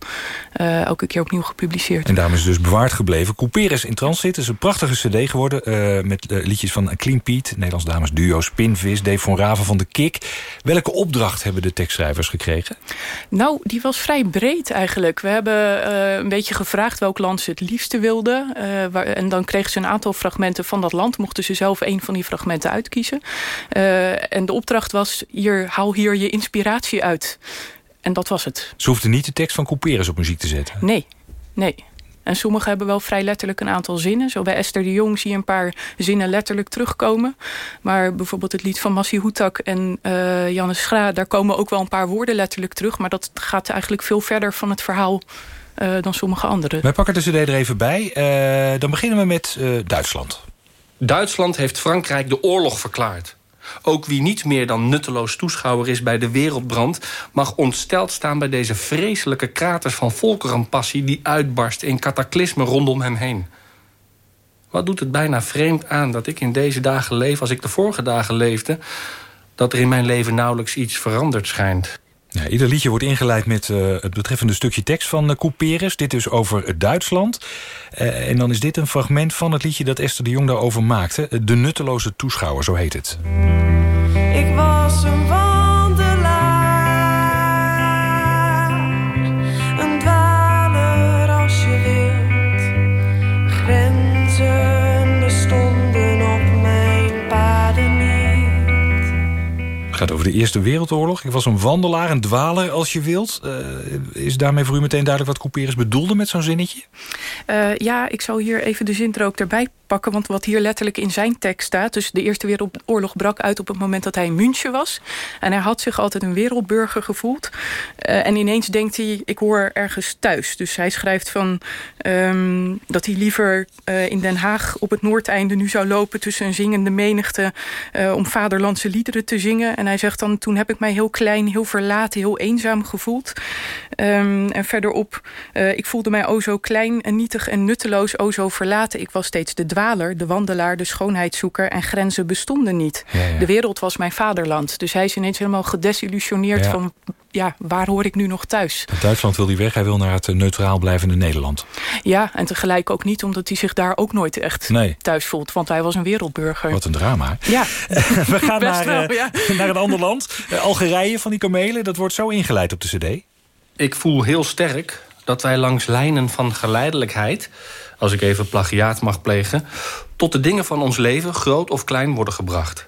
eh, elke keer opnieuw gepubliceerd. En daarom is het dus bewaard gebleven. Couperus in Transit is een prachtige cd geworden... eh, met eh, liedjes van Clean Pete, Nederlands Dames Duo... Spinvis, Dave von Raven van de Kik. Welke opdracht hebben de tekstschrijvers gekregen? Nou, die was vrij breed eigenlijk. We hebben eh, een beetje gevraagd welk land ze het liefste wilden. eh, waar- en dan kregen ze een aantal fragmenten van dat land. Mochten ze zelf een van die fragmenten uitkiezen. Eh, en de opdracht was, hier, haal hier je inspiratie uit. En dat was het. Ze hoefden niet de tekst van Couperus op muziek te zetten. Nee, nee. En sommigen hebben wel vrij letterlijk een aantal zinnen. Zo bij Esther de Jong zie je een paar zinnen letterlijk terugkomen. Maar bijvoorbeeld het lied van Massie Hoetak en eh Janne Schra... daar komen ook wel een paar woorden letterlijk terug. Maar dat gaat eigenlijk veel verder van het verhaal eh, dan sommige anderen. Wij pakken de cd er even bij. Eh, dan beginnen we met eh, Duitsland. Duitsland heeft Frankrijk de oorlog verklaard. Ook wie niet meer dan nutteloos toeschouwer is bij de wereldbrand... mag ontsteld staan bij deze vreselijke kraters van volkerenpassie... die uitbarst in cataclysmen rondom hem heen. Wat doet het bijna vreemd aan dat ik in deze dagen leef... als ik de vorige dagen leefde... dat er in mijn leven nauwelijks iets veranderd schijnt. Ieder liedje wordt ingeleid met eh, het betreffende stukje tekst van Couperus. Dit dus over Duitsland. Uh, en dan is dit een fragment van het liedje dat Esther de Jong daarover maakte. De nutteloze toeschouwer, zo heet het. Gaat over de Eerste Wereldoorlog. Ik was een wandelaar, een dwaler als je wilt. Uh, is daarmee voor u meteen duidelijk wat Couperus bedoelde met zo'n zinnetje? Uh, ja, ik zal hier even de zin er ook erbij pakken. Want wat hier letterlijk in zijn tekst staat... dus de Eerste Wereldoorlog brak uit op het moment dat hij in München was. En hij had zich altijd een wereldburger gevoeld. Uh, en ineens denkt hij, ik hoor ergens thuis. Dus hij schrijft van um, dat hij liever uh, in Den Haag op het Noordeinde nu zou lopen... tussen een zingende menigte uh, om vaderlandse liederen te zingen. En hij zegt dan, toen heb ik mij heel klein, heel verlaten, heel eenzaam gevoeld. Um, en verderop, ik voelde mij o zo klein en nietig en nutteloos, o zo verlaten. Ik was steeds de dwaler, de wandelaar, de schoonheidszoeker... en grenzen bestonden niet. Ja, ja. De wereld was mijn vaderland. Dus hij is ineens helemaal gedesillusioneerd Ja. van... ja, waar hoor ik nu nog thuis? Duitsland wil hij weg, hij wil naar het eh, neutraal blijvende Nederland. Ja, en tegelijk ook niet omdat hij zich daar ook nooit echt Nee. thuis voelt. Want hij was een wereldburger. Wat een drama. Ja, We gaan naar, wel, eh, ja. naar een ander land. Eh, Algerije van die kamelen, dat wordt zo ingeleid op de cd. Ik voel heel sterk dat wij langs lijnen van geleidelijkheid... als ik even plagiaat mag plegen... tot de dingen van ons leven, groot of klein, worden gebracht.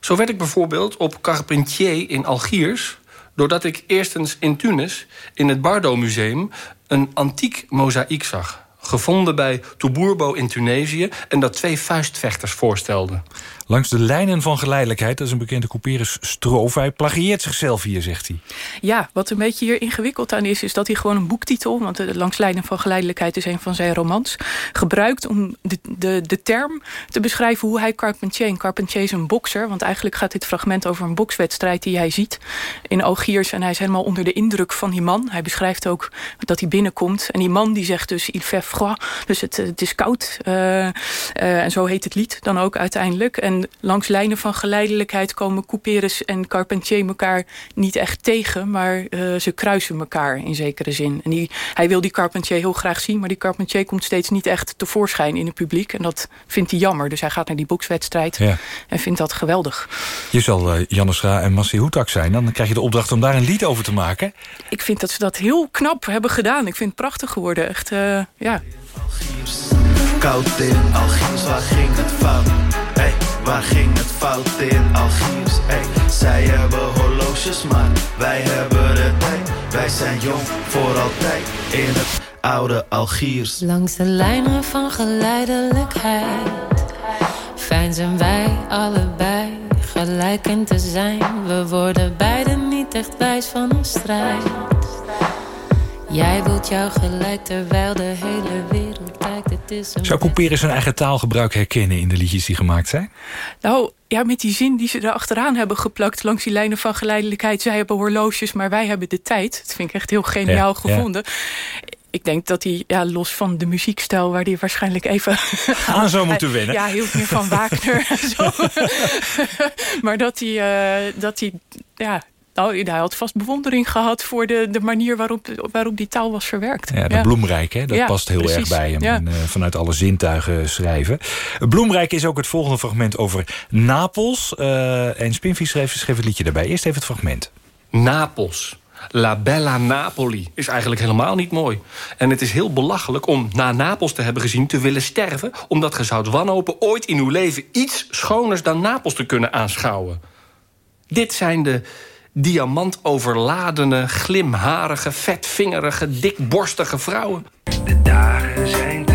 Zo werd ik bijvoorbeeld op Carpentier in Algiers... doordat ik eerstens in Tunis, in het Bardo Museum... een antiek mozaïek zag. Gevonden bij Toubourbo in Tunesië... en dat twee vuistvechters voorstelde. Langs de lijnen van geleidelijkheid, dat is een bekende Couperus strofe. Hij plagieert zichzelf hier, zegt hij. Ja, wat een beetje hier ingewikkeld aan is... is dat hij gewoon een boektitel... want Langs lijnen van geleidelijkheid is een van zijn romans... gebruikt om de, de, de term te beschrijven hoe hij Carpentier... en Carpentier is een bokser, want eigenlijk gaat dit fragment... over een bokswedstrijd die hij ziet in Algiers... en hij is helemaal onder de indruk van die man. Hij beschrijft ook dat hij binnenkomt. En die man die zegt dus il fait froid, dus het, het is koud. Uh, uh, en zo heet het lied dan ook uiteindelijk. En langs lijnen van geleidelijkheid komen Couperus en Carpentier elkaar niet echt tegen, maar uh, ze kruisen elkaar in zekere zin. En die, hij wil die Carpentier heel graag zien, maar die Carpentier komt steeds niet echt tevoorschijn in het publiek. En dat vindt hij jammer. Dus hij gaat naar die bokswedstrijd Ja. en vindt dat geweldig. Je zal uh, Jannesra en Massi Hoetak zijn. Dan krijg je de opdracht om daar een lied over te maken. Ik vind dat ze dat heel knap hebben gedaan. Ik vind het prachtig geworden. Echt, uh, ja. Koud in Algiers, waar ging het fout? Waar ging het fout in Algiers? Hey, zij hebben horloges, maar wij hebben de tijd. Wij zijn jong voor altijd in het oude Algiers. Langs de lijnen van geleidelijkheid Fijn zijn wij allebei gelijk in te zijn We worden beiden niet echt wijs van een strijd Jij wilt jou gelijk terwijl de hele wereld kijkt. Zou Couperus zijn eigen taalgebruik herkennen in de liedjes die gemaakt zijn? Nou, ja, met die zin die ze er achteraan hebben geplakt... langs die lijnen van geleidelijkheid. Zij hebben horloges, maar wij hebben de tijd. Dat vind ik echt heel geniaal Ja, ja. gevonden. Ik denk dat hij, ja, los van de muziekstijl... waar hij waarschijnlijk even... Aan zou moeten wennen. Ja, heel meer van Wagner en zo. maar dat hij, eh, dat hij ja... Nou, hij had vast bewondering gehad voor de, de manier waarop, waarop die taal was verwerkt. Ja, dat bloemrijk, hè? dat Ja, past heel erg bij hem. Ja. En, eh, vanuit alle zintuigen schrijven. Bloemrijk is ook het volgende fragment over Napels. Eh, en Spinvis schreef, schreef het liedje daarbij. Eerst even het fragment. Napels. La Bella Napoli is eigenlijk helemaal niet mooi. En het is heel belachelijk om na Napels te hebben gezien te willen sterven... omdat ge zoudt wanhopen ooit in uw leven iets schoners dan Napels te kunnen aanschouwen. Dit zijn de diamantoverladene, glimharige, vetvingerige, dikborstige vrouwen. De dagen zijn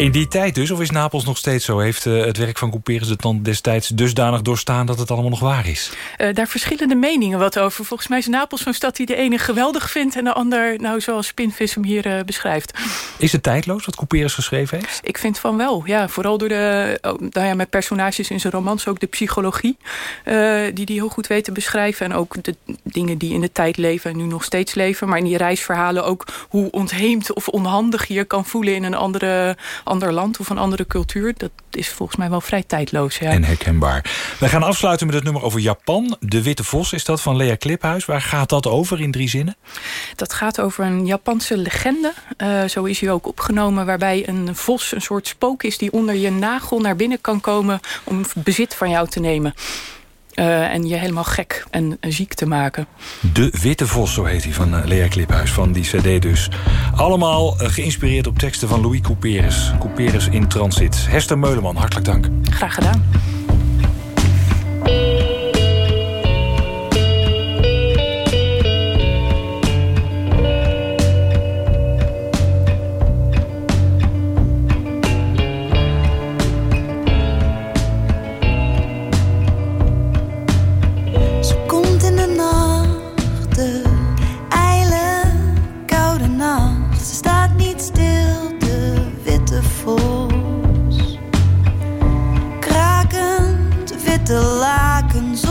in die tijd dus, of is Napels nog steeds zo? Heeft eh, het werk van Couperus het dan destijds dusdanig doorstaan... dat het allemaal nog waar is? Eh, daar verschillende meningen wat over. Volgens mij is Napels zo'n stad die de ene geweldig vindt... en de ander, nou, zoals Spinvis hem hier eh, beschrijft. Is het tijdloos wat Couperus geschreven heeft? Ik vind van wel, ja. Vooral door de, oh, nou ja, met personages in zijn romans... ook de psychologie, die die heel goed weet te beschrijven. En ook de dingen die in de tijd leven en nu nog steeds leven. Maar in die reisverhalen ook hoe ontheemd of onhandig je kan voelen... in een andere, ander land of een andere cultuur. Dat is volgens mij wel vrij tijdloos, ja. En herkenbaar. We gaan afsluiten met het nummer over Japan. De Witte Vos is dat van Lea Kliphuis. Waar gaat dat over in drie zinnen? Dat gaat over een Japanse legende. Eh, zo is hij ook opgenomen. Waarbij een vos een soort spook is die onder je nagel naar binnen kan komen. om bezit van jou te nemen. Eh, en je helemaal gek en ziek te maken. De Witte Vos, zo heet hij, van eh, Lea Kliphuis. Van die cd dus. Allemaal eh, geïnspireerd op teksten van Louis Couperus. Couperus in Transit. Hester Meuleman, hartelijk dank. Graag gedaan. till I can.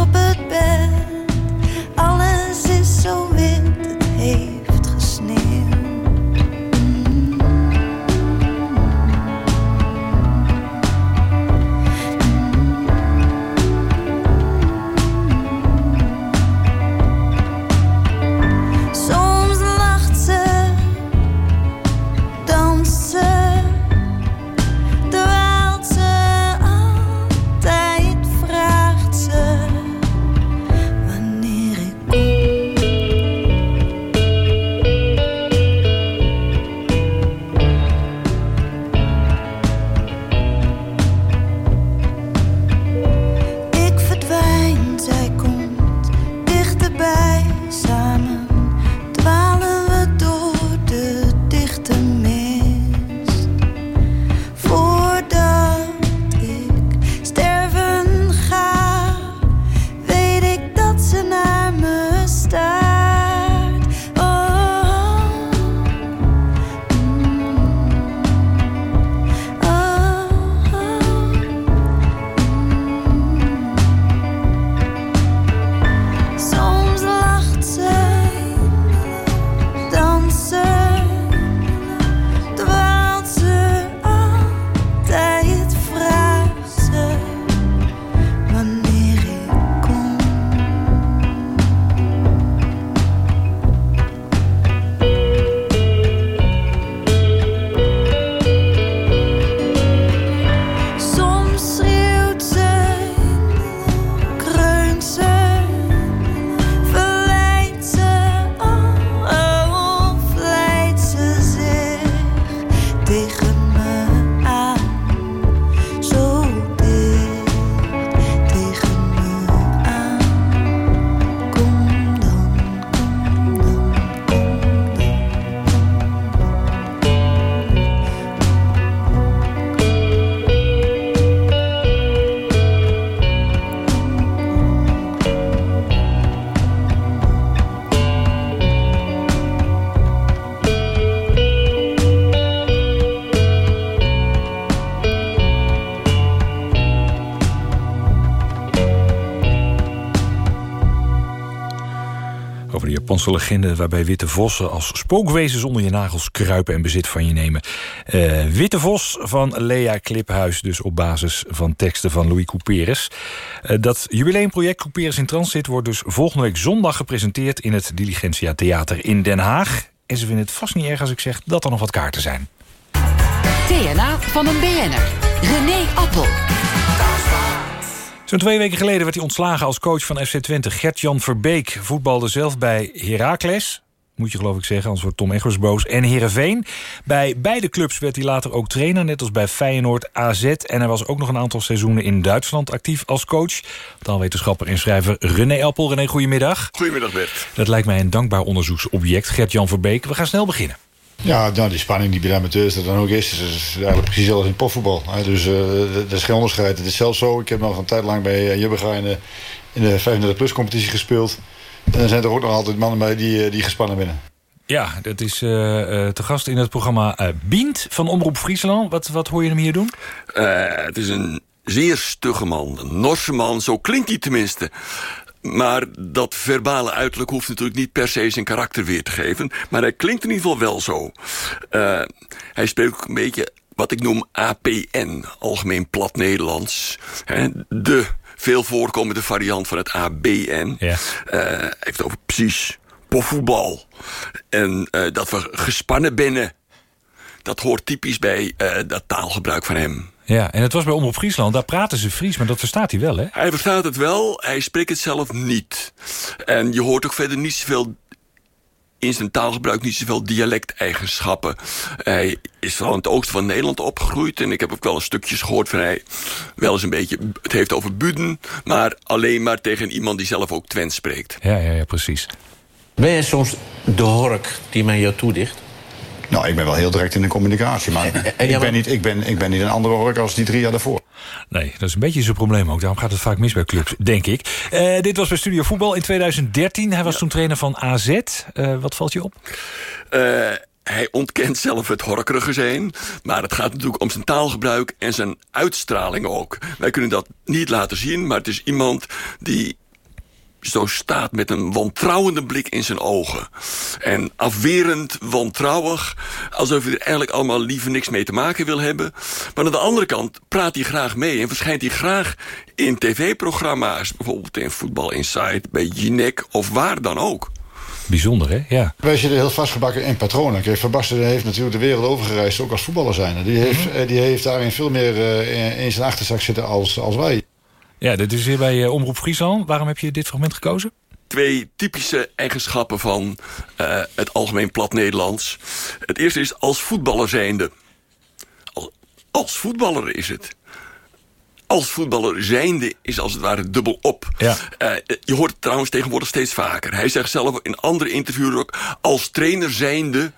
Nederlandse legende waarbij witte vossen als spookwezens onder je nagels kruipen en bezit van je nemen. Eh, witte Vos van Lea Kliphuis, dus op basis van teksten van Louis Couperus. Eh, dat jubileumproject Couperus in Transit wordt dus volgende week zondag gepresenteerd in het Diligentia Theater in Den Haag. En ze vinden het vast niet erg als ik zeg dat er nog wat kaarten zijn. TNA van een BN'er. René Appel. Zo'n twee weken geleden werd hij ontslagen als coach van FC Twente. Gert-Jan Verbeek voetbalde zelf bij Heracles. Moet je geloof ik zeggen, anders wordt Tom Eggers boos. En Heerenveen. Bij beide clubs werd hij later ook trainer. Net als bij Feyenoord, AZ. En hij was ook nog een aantal seizoenen in Duitsland actief als coach. Taalwetenschapper en schrijver René Appel. René, goedemiddag. Goedemiddag Bert. Dat lijkt mij een dankbaar onderzoeksobject. Gert-Jan Verbeek, we gaan snel beginnen. Ja, nou, die spanning die bij de amateurs er dan ook is, is, is eigenlijk precies als in profvoetbal. hè. Dus eh, dat is geen onderscheid. Het is zelfs zo, ik heb nog een tijd lang bij uh, Jubbega in de, in de 35-plus competitie gespeeld. En er zijn er ook nog altijd mannen bij die, eh, die gespannen winnen. Ja, dat is eh, eh, te gast in het programma eh Bient van Omroep Friesland. Wat, wat hoor je hem hier doen? Eh, het is een zeer stugge man. Een Norse man, zo klinkt hij tenminste. Maar dat verbale uiterlijk hoeft natuurlijk niet per se zijn karakter weer te geven. Maar hij klinkt in ieder geval wel zo. Eh, hij spreekt ook een beetje wat ik noem APN, Algemeen Plat Nederlands. Hè, de veel voorkomende variant van het ABN. Ja. Hij heeft het over precies profvoetbal. En eh, dat we gespannen binnen. Dat hoort typisch bij dat taalgebruik van hem. Ja, en het was bij Omroep Friesland. Daar praten ze Fries, maar dat verstaat hij wel, hè? Hij verstaat het wel, hij spreekt het zelf niet. En je hoort ook verder niet zoveel in zijn taalgebruik niet zoveel dialecteigenschappen. Hij is vooral in het oosten van Nederland opgegroeid. En ik heb ook wel een stukjes gehoord van hij wel eens een beetje... Het heeft over Buden, maar alleen maar tegen iemand die zelf ook Twents spreekt. Ja, ja, ja, precies. Ben je soms de hork die men jou toedicht? Nou, ik ben wel heel direct in de communicatie. Maar ik, ben niet, ik, ben, ik ben niet een andere ork als die drie jaar daarvoor. Nee, dat is een beetje zijn probleem ook. Daarom gaat het vaak mis bij clubs, denk ik. Eh, dit was bij Studio Voetbal in 2013. Hij was toen trainer van AZ. Eh, wat valt je op? Eh, hij ontkent zelf het horkerige zijn. Maar het gaat natuurlijk om zijn taalgebruik en zijn uitstraling ook. Wij kunnen dat niet laten zien, maar het is iemand die zo staat met een wantrouwende blik in zijn ogen. En afwerend, wantrouwig, alsof hij er eigenlijk allemaal liever niks mee te maken wil hebben. Maar aan de andere kant praat hij graag mee en verschijnt hij graag in tv-programma's. Bijvoorbeeld in Voetbal Inside, bij Jinek of waar dan ook. Bijzonder, hè? Ja. Wij zitten heel vastgebakken in patronen. Kijk, Van Basten heeft natuurlijk de wereld overgereisd, ook als voetballer zijn. Die heeft, eh, die heeft daarin veel meer eh, in- in zijn achterzak zitten als, als wij. Ja, dit is hier bij eh, Omroep Friesland. Waarom heb je dit fragment gekozen? twee typische eigenschappen van eh, het algemeen plat Nederlands. Het eerste is als voetballer zijnde. Als, als voetballer is het. Als voetballer zijnde is als het ware dubbel op. Ja. Eh, je hoort het trouwens tegenwoordig steeds vaker. Hij zegt zelf in andere interviews ook... als trainer zijnde...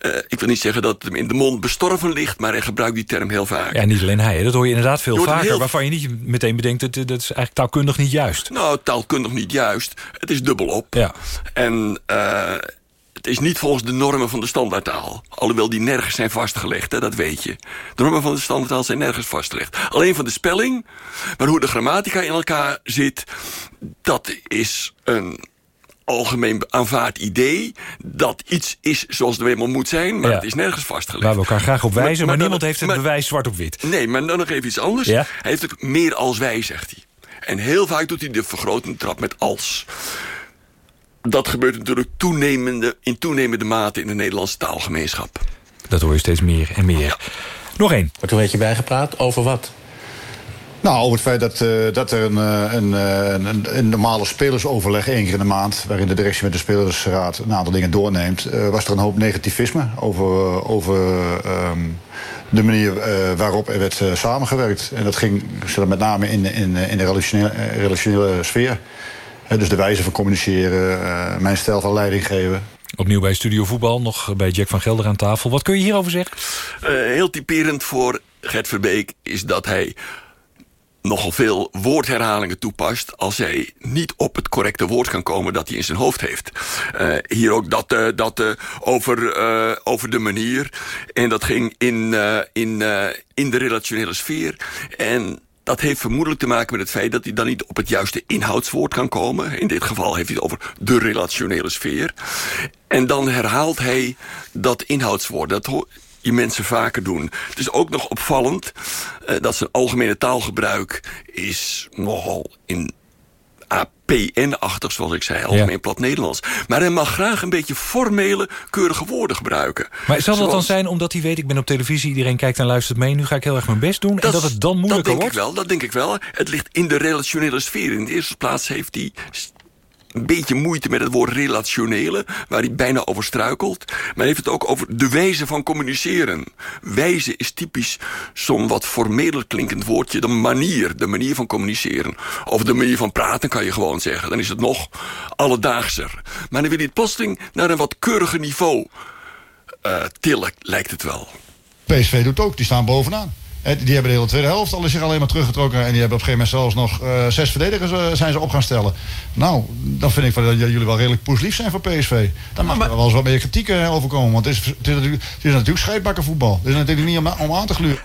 eh, ik wil niet zeggen dat het hem in de mond bestorven ligt... maar hij gebruikt die term heel vaak. Ja, niet alleen hij. Dat hoor je inderdaad veel Je vaker. heel- Waarvan je niet meteen bedenkt, dat, dat is eigenlijk taalkundig niet juist. Nou, taalkundig niet juist. Het is dubbel op. Ja. En eh, het is niet volgens de normen van de standaardtaal. Alhoewel die nergens zijn vastgelegd, hè, dat weet je. De normen van de standaardtaal zijn nergens vastgelegd. Alleen van de spelling, maar hoe de grammatica in elkaar zit... dat is een algemeen aanvaard idee... dat iets is zoals het nou eenmaal moet zijn, maar Ja. het is nergens vastgelegd. Waar we elkaar graag op wijzen, maar, niemand heeft het maar- bewijs zwart op wit. Nee, maar dan nog even iets anders. Ja? Hij heeft het meer als wij, zegt hij. En heel vaak doet hij de vergrotende trap met als. Dat gebeurt natuurlijk toenemende, in toenemende mate in de Nederlandse taalgemeenschap. Dat hoor je steeds meer en meer. Nog één. Wordt er een beetje bijgepraat over wat? Nou, over het feit dat, eh, dat er een, eh, een, eh, een, een normale spelersoverleg één keer in de maand... waarin de directie met de spelersraad een aantal dingen doorneemt... eh, was er een hoop negativisme over, eh, over ehm, de manier eh, waarop er werd eh, samengewerkt. En dat ging met name in, in, in de relationele, eh, relationele sfeer. Dus de wijze van communiceren, eh, mijn stijl van leiding geven. Opnieuw bij Studio Voetbal, nog bij Jack van Gelder aan tafel. Wat kun je hierover zeggen? Eh, heel typerend voor Gert Verbeek is dat hij nogal veel woordherhalingen toepast... als hij niet op het correcte woord kan komen dat hij in zijn hoofd heeft. Eh, hier ook dat, dat eh, over, eh, over de manier. En dat ging in, eh, in, eh, in de relationele sfeer. En dat heeft vermoedelijk te maken met het feit dat hij dan niet op het juiste inhoudswoord kan komen. In dit geval heeft hij het over de relationele sfeer. En dan herhaalt hij dat inhoudswoord. Dat je mensen vaker doen. Het is ook nog opvallend eh, dat zijn algemene taalgebruik is nogal in APN-achtig, zoals ik zei, algemeen plat Nederlands. Maar hij mag graag een beetje formele, keurige woorden gebruiken. Maar zal dat dan zijn omdat hij weet... ik ben op televisie, iedereen kijkt en luistert mee... nu ga ik heel erg mijn best doen en dat het dan moeilijker dat denk wordt? Ik wel, dat denk ik wel. Het ligt in de relationele sfeer. In de eerste plaats heeft hij een beetje moeite met het woord relationele... waar hij bijna over struikelt. Maar hij heeft het ook over de wijze van communiceren. Wijze is typisch zo'n wat formeler klinkend woordje. De manier, de manier van communiceren. Of de manier van praten kan je gewoon zeggen. Dan is het nog alledaagser. Maar dan wil hij het plotseling naar een wat keuriger niveau eh, tillen, lijkt het wel. PSV doet ook, die staan bovenaan. Hè, Die hebben de hele tweede helft al zich alleen maar teruggetrokken. En die hebben op een gegeven moment zelfs nog eh, zes verdedigers eh, zijn ze op gaan stellen. Nou, dan vind ik dat jullie wel redelijk poeslief zijn voor PSV. Daar mag er wel eens wat meer kritiek eh, over komen. Want het is, het is natuurlijk, het natuurlijk scheidbakkenvoetbal. Het is natuurlijk niet om, om aan te gluren.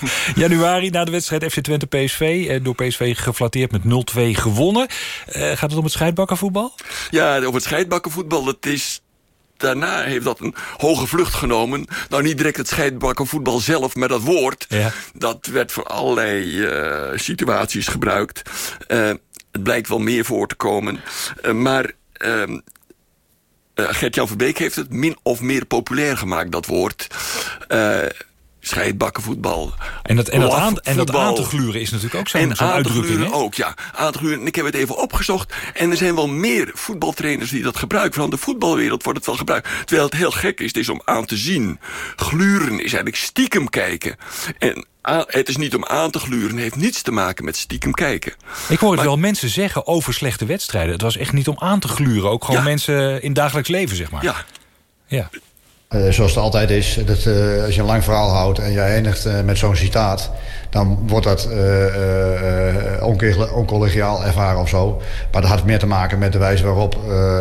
Januari na de wedstrijd FC Twente PSV. eh, Door PSV geflatteerd met 0-2 gewonnen. Eh, gaat het om het scheidbakkenvoetbal? Ja, over het scheidbakkenvoetbal, dat is... Daarna heeft dat een hoge vlucht genomen. Nou, niet direct het scheidbakkenvoetbal zelf, maar dat woord... dat werd voor allerlei eh, situaties gebruikt. Eh, het blijkt wel meer voor te komen. Eh, maar... ehm, eh, Gert-Jan Verbeek heeft het min of meer populair gemaakt, dat woord. Scheidbakkenvoetbal. En dat, en, dat aan, en dat aan te gluren is natuurlijk ook zo'n En te uitdrukking. hè? ook, ja. Aan te gluren. En ik heb het even opgezocht. En er zijn wel meer voetbaltrainers die dat gebruiken. Van de voetbalwereld wordt het wel gebruikt. Terwijl het heel gek is, het is om aan te zien. Gluren is eigenlijk stiekem kijken. En het is niet om aan te gluren. Het heeft niets te maken met stiekem kijken. Ik hoor het wel mensen zeggen over slechte wedstrijden. Het was echt niet om aan te gluren. Ook gewoon mensen in dagelijks leven, zeg maar. Ja. Ja. Eh, zoals het altijd is, dat, eh, als je een lang verhaal houdt en je eindigt eh, met zo'n citaat, dan wordt dat eh, eh, eh, oncollegiaal ervaren of zo. Maar dat had meer te maken met de wijze waarop eh,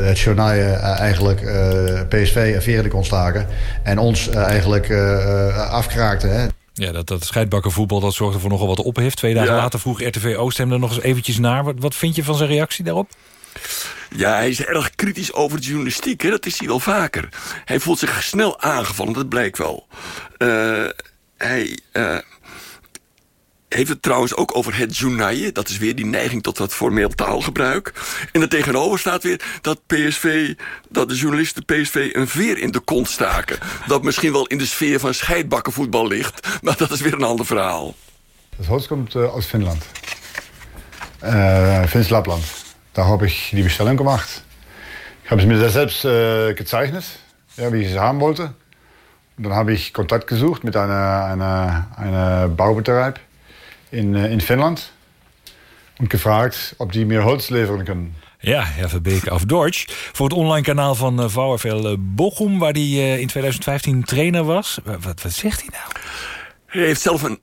eh, het journaal eigenlijk eh, PSV en Veerle kon staken en ons eigenlijk eh, eh, afkraakte. Hè. Ja, dat, dat scheidbakkenvoetbal dat zorgde voor nogal wat ophef. Twee dagen Ja. later vroeg RTV Oost hem er nog eens eventjes naar. Wat, wat vind je van zijn reactie daarop? Ja, hij is erg kritisch over de journalistiek. Dat is hij wel vaker. Hij voelt zich snel aangevallen, dat blijkt wel. Eh, hij eh, heeft het trouwens ook over het journaille. Dat is weer die neiging tot wat formeel taalgebruik. En er tegenover staat weer dat PSV, dat de journalisten PSV een veer in de kont staken. Dat misschien wel in de sfeer van scheidbakkenvoetbal ligt. Maar dat is weer een ander verhaal. Das Holz kommt äh, aus Finnland. Äh, Finns Lappland. Da habe ich die Bestellung gemacht. Ich habe es mir selbst äh, gezeichnet, ja, wie ich es haben wollte. Und dann habe ich Kontakt gesucht mit einer, einer, einer Baubetrieb in, in Finnland und gefragt, ob die mir Holz liefern können. Ja, ja Verbeek af Deutsch. Voor het online kanaal van eh, VfL eh, Bochum... waar hij eh, in 2015 trainer was. Wat, wat, zegt hij nou? Hij heeft zelf een,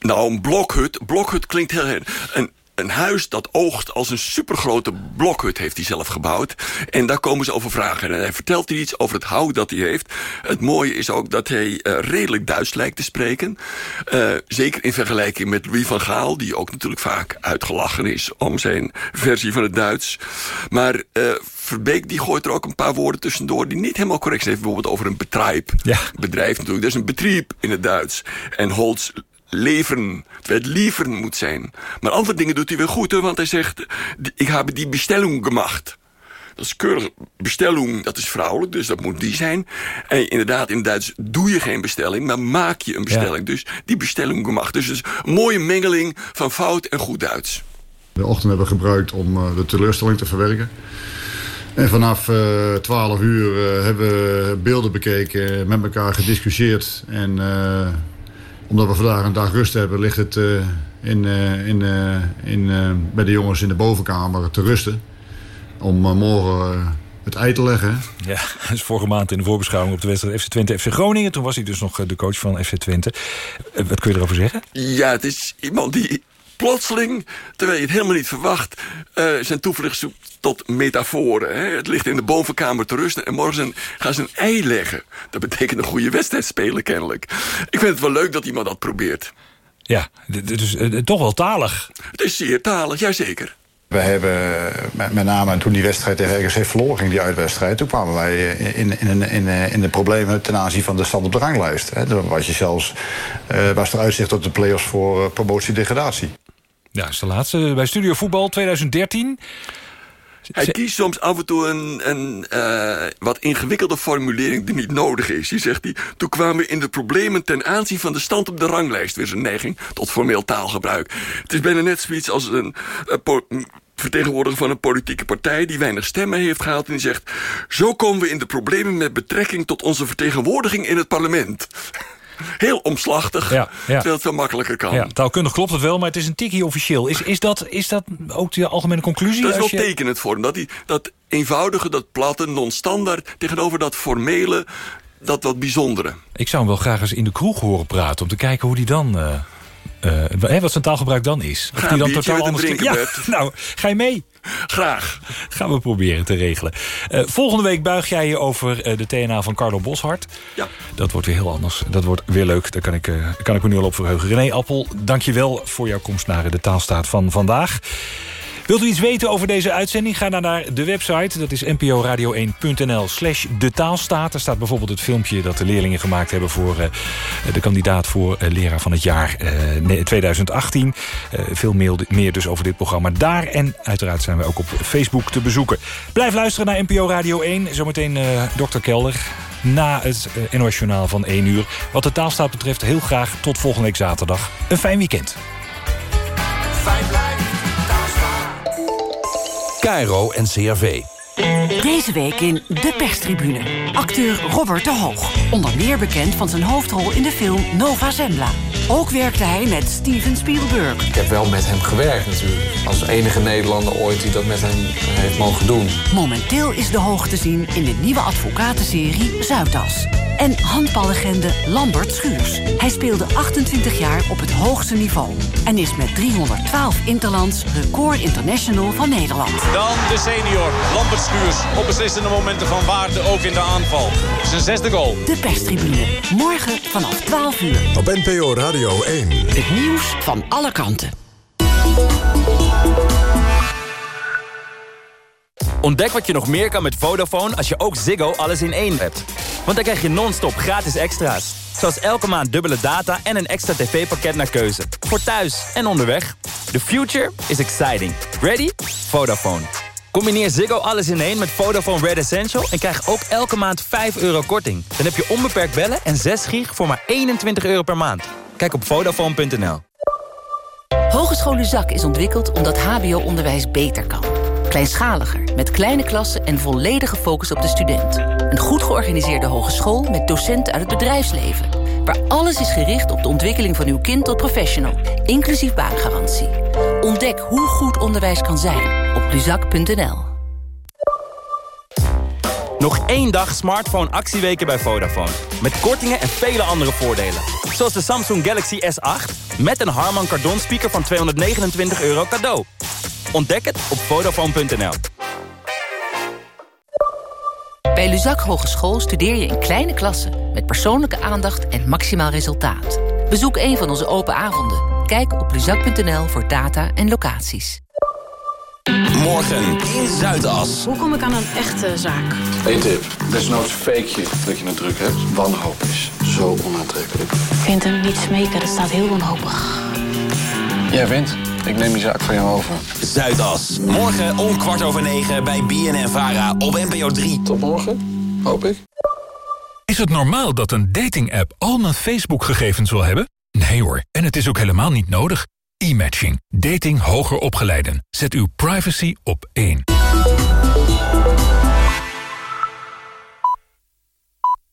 nou, een blokhut. Blokhut klinkt heel... Een, een huis dat oogt als een supergrote blokhut heeft hij zelf gebouwd. En daar komen ze over vragen. En hij vertelt iets over het hout dat hij heeft. Het mooie is ook dat hij eh, redelijk Duits lijkt te spreken. Eh, zeker in vergelijking met Louis van Gaal... die ook natuurlijk vaak uitgelachen is om zijn versie van het Duits. Maar eh, Verbeek die gooit er ook een paar woorden tussendoor... die niet helemaal correct zijn. Bijvoorbeeld over een bedrijf. Bedrijf natuurlijk. Dat is een betrieb in het Duits. En Holz leveren, terwijl het leveren moet zijn. Maar andere dingen doet hij weer goed, hè, want hij zegt... ik heb die bestelling gemaakt. Dat is keurig. Bestelling, dat is vrouwelijk, dus dat moet die zijn. En inderdaad, in het Duits doe je geen bestelling, maar maak je een bestelling. Dus die bestelling gemaakt. Dus het is een mooie mengeling van fout en goed Duits. De ochtend hebben we gebruikt om eh, de teleurstelling te verwerken. En vanaf eh 12 uur eh, hebben we beelden bekeken, met elkaar gediscussieerd. En eh, omdat we vandaag een dag rust hebben, ligt het eh, in, eh, in, eh, in, eh, bij de jongens in de bovenkamer te rusten. Om morgen het ei te leggen. Ja, dat is vorige maand in de voorbeschouwing op de wedstrijd FC Twente FC Groningen. Toen was hij dus nog de coach van FC Twente. Wat kun je erover zeggen? Ja, het is iemand die plotseling, terwijl je het helemaal niet verwacht... eh, zijn toevlucht zoekt tot metaforen. Hè. Het ligt in de bovenkamer te rusten en morgen gaan ze een ei leggen. Dat betekent een goede wedstrijd spelen, kennelijk. Ik vind het wel leuk dat iemand dat probeert. Ja, dus eh, toch wel talig. Het is zeer talig, jazeker. We hebben eh, met, name toen die wedstrijd tegen RKC verloren ging, die uitwedstrijd... toen kwamen wij in, in, in, in, eh, in de problemen ten aanzien van de stand op de ranglijst. Hè. Dan was je zelfs, eh, was er uitzicht op de play-offs voor promotie-degradatie. Ja, is de laatste bij Studio Voetbal 2013. Hij kiest soms af en toe een, een eh, wat ingewikkelde formulering die niet nodig is. Die zegt hij, toen kwamen we in de problemen ten aanzien van de stand op de ranglijst. Weer zijn neiging tot formeel taalgebruik. Het is bijna net zoiets als een, po- een vertegenwoordiger van een politieke partij... die weinig stemmen heeft gehaald en die zegt... zo komen we in de problemen met betrekking tot onze vertegenwoordiging in het parlement. Heel omslachtig, Ja, ja. terwijl het veel makkelijker kan. Ja, taalkundig klopt het wel, maar het is een tikkie officieel. Is, is, dat, is dat ook de algemene conclusie? Dat is wel je- tekenend voor hem. Dat, die, dat eenvoudige, dat platte, non-standaard... tegenover dat formele, dat wat bijzondere. Ik zou hem wel graag eens in de kroeg horen praten... om te kijken hoe die dan... eh, hè, wat zijn taalgebruik dan is. Ga een biertje met hem drinken, Ja, nou, ga je mee? Graag. Gaan we proberen te regelen. Eh, volgende week buig jij je over eh, de TNA van Carlo Boshart. Ja. Dat wordt weer heel anders. Dat wordt weer leuk. Daar kan ik, kan ik me nu al op verheugen. René Appel, dank je wel voor jouw komst naar de taalstaat van vandaag. Wilt u iets weten over deze uitzending? Ga dan naar de website. Dat is nporadio1.nl slash de taalstaat. Daar staat bijvoorbeeld het filmpje dat de leerlingen gemaakt hebben... voor eh, de kandidaat voor eh, leraar van het jaar eh, nee, 2018. Eh, veel meer, dus over dit programma daar. En uiteraard zijn we ook op Facebook te bezoeken. Blijf luisteren naar NPO Radio 1. Zometeen Dr. Kelder. Na het NOS Journaal van 1 uur. Wat de taalstaat betreft heel graag tot volgende week zaterdag. Een fijn weekend. KRO en CRV. Deze week in De Perstribune. Acteur Robert de Hoog. Onder meer bekend van zijn hoofdrol in de film Nova Zembla. Ook werkte hij met Steven Spielberg. Ik heb wel met hem gewerkt natuurlijk. Als enige Nederlander ooit die dat met hem heeft mogen doen. Momenteel is de Hoog te zien in de nieuwe advocatenserie Zuidas. En handballegende Lambert Schuurs. Hij speelde 28 jaar op het hoogste niveau. En is met 312 interlands record international van Nederland. Dan de senior, Lambert Schuurs. Op beslissende momenten van waarde ook in de aanval. Zijn zesde goal. De perstribune. Morgen vanaf 12 uur. Op NPO Radio 1. Het nieuws van alle kanten. Ontdek wat je nog meer kan met Vodafone als je ook Ziggo alles in één hebt. Want dan krijg je non-stop gratis extra's. Zoals elke maand dubbele data en een extra tv-pakket naar keuze. Voor thuis en onderweg. The future is exciting. Ready? Vodafone. Combineer Ziggo alles in één met Vodafone Red Essential... en krijg ook elke maand 5 euro korting. Dan heb je onbeperkt bellen en 6 gig voor maar 21 euro per maand. Kijk op Vodafone.nl. Hogeschool Luzak is ontwikkeld omdat hbo-onderwijs beter kan. Kleinschaliger, met kleine klassen en volledige focus op de student. Een goed georganiseerde hogeschool met docenten uit het bedrijfsleven. Waar alles is gericht op de ontwikkeling van uw kind tot professional. Inclusief baangarantie. Ontdek hoe goed onderwijs kan zijn op luzak.nl. Nog één dag smartphone actieweken bij Vodafone. Met kortingen en vele andere voordelen. Zoals de Samsung Galaxy S8 met een Harman Kardon speaker van 229 euro cadeau. Ontdek het op Vodafone.nl. Bij Luzak Hogeschool studeer je in kleine klassen... met persoonlijke aandacht en maximaal resultaat. Bezoek een van onze open avonden. Kijk op luzak.nl voor data en locaties. Morgen in Zuidas. Hoe kom ik aan een echte zaak? Eén tip. Desnoods fake je dat je het druk hebt. Wanhoop is zo onaantrekkelijk. Ik vind hem niet smeken, dat staat heel wanhopig. Jij wint. Ik neem die zaak van jou over. Zuidas. Morgen om kwart over negen bij BNN Vara op NPO 3. Tot morgen, hoop ik. Is het normaal dat een dating-app al mijn Facebook-gegevens wil hebben? Nee hoor, en het is ook helemaal niet nodig. E-matching. Dating hoger opgeleiden. Zet uw privacy op één.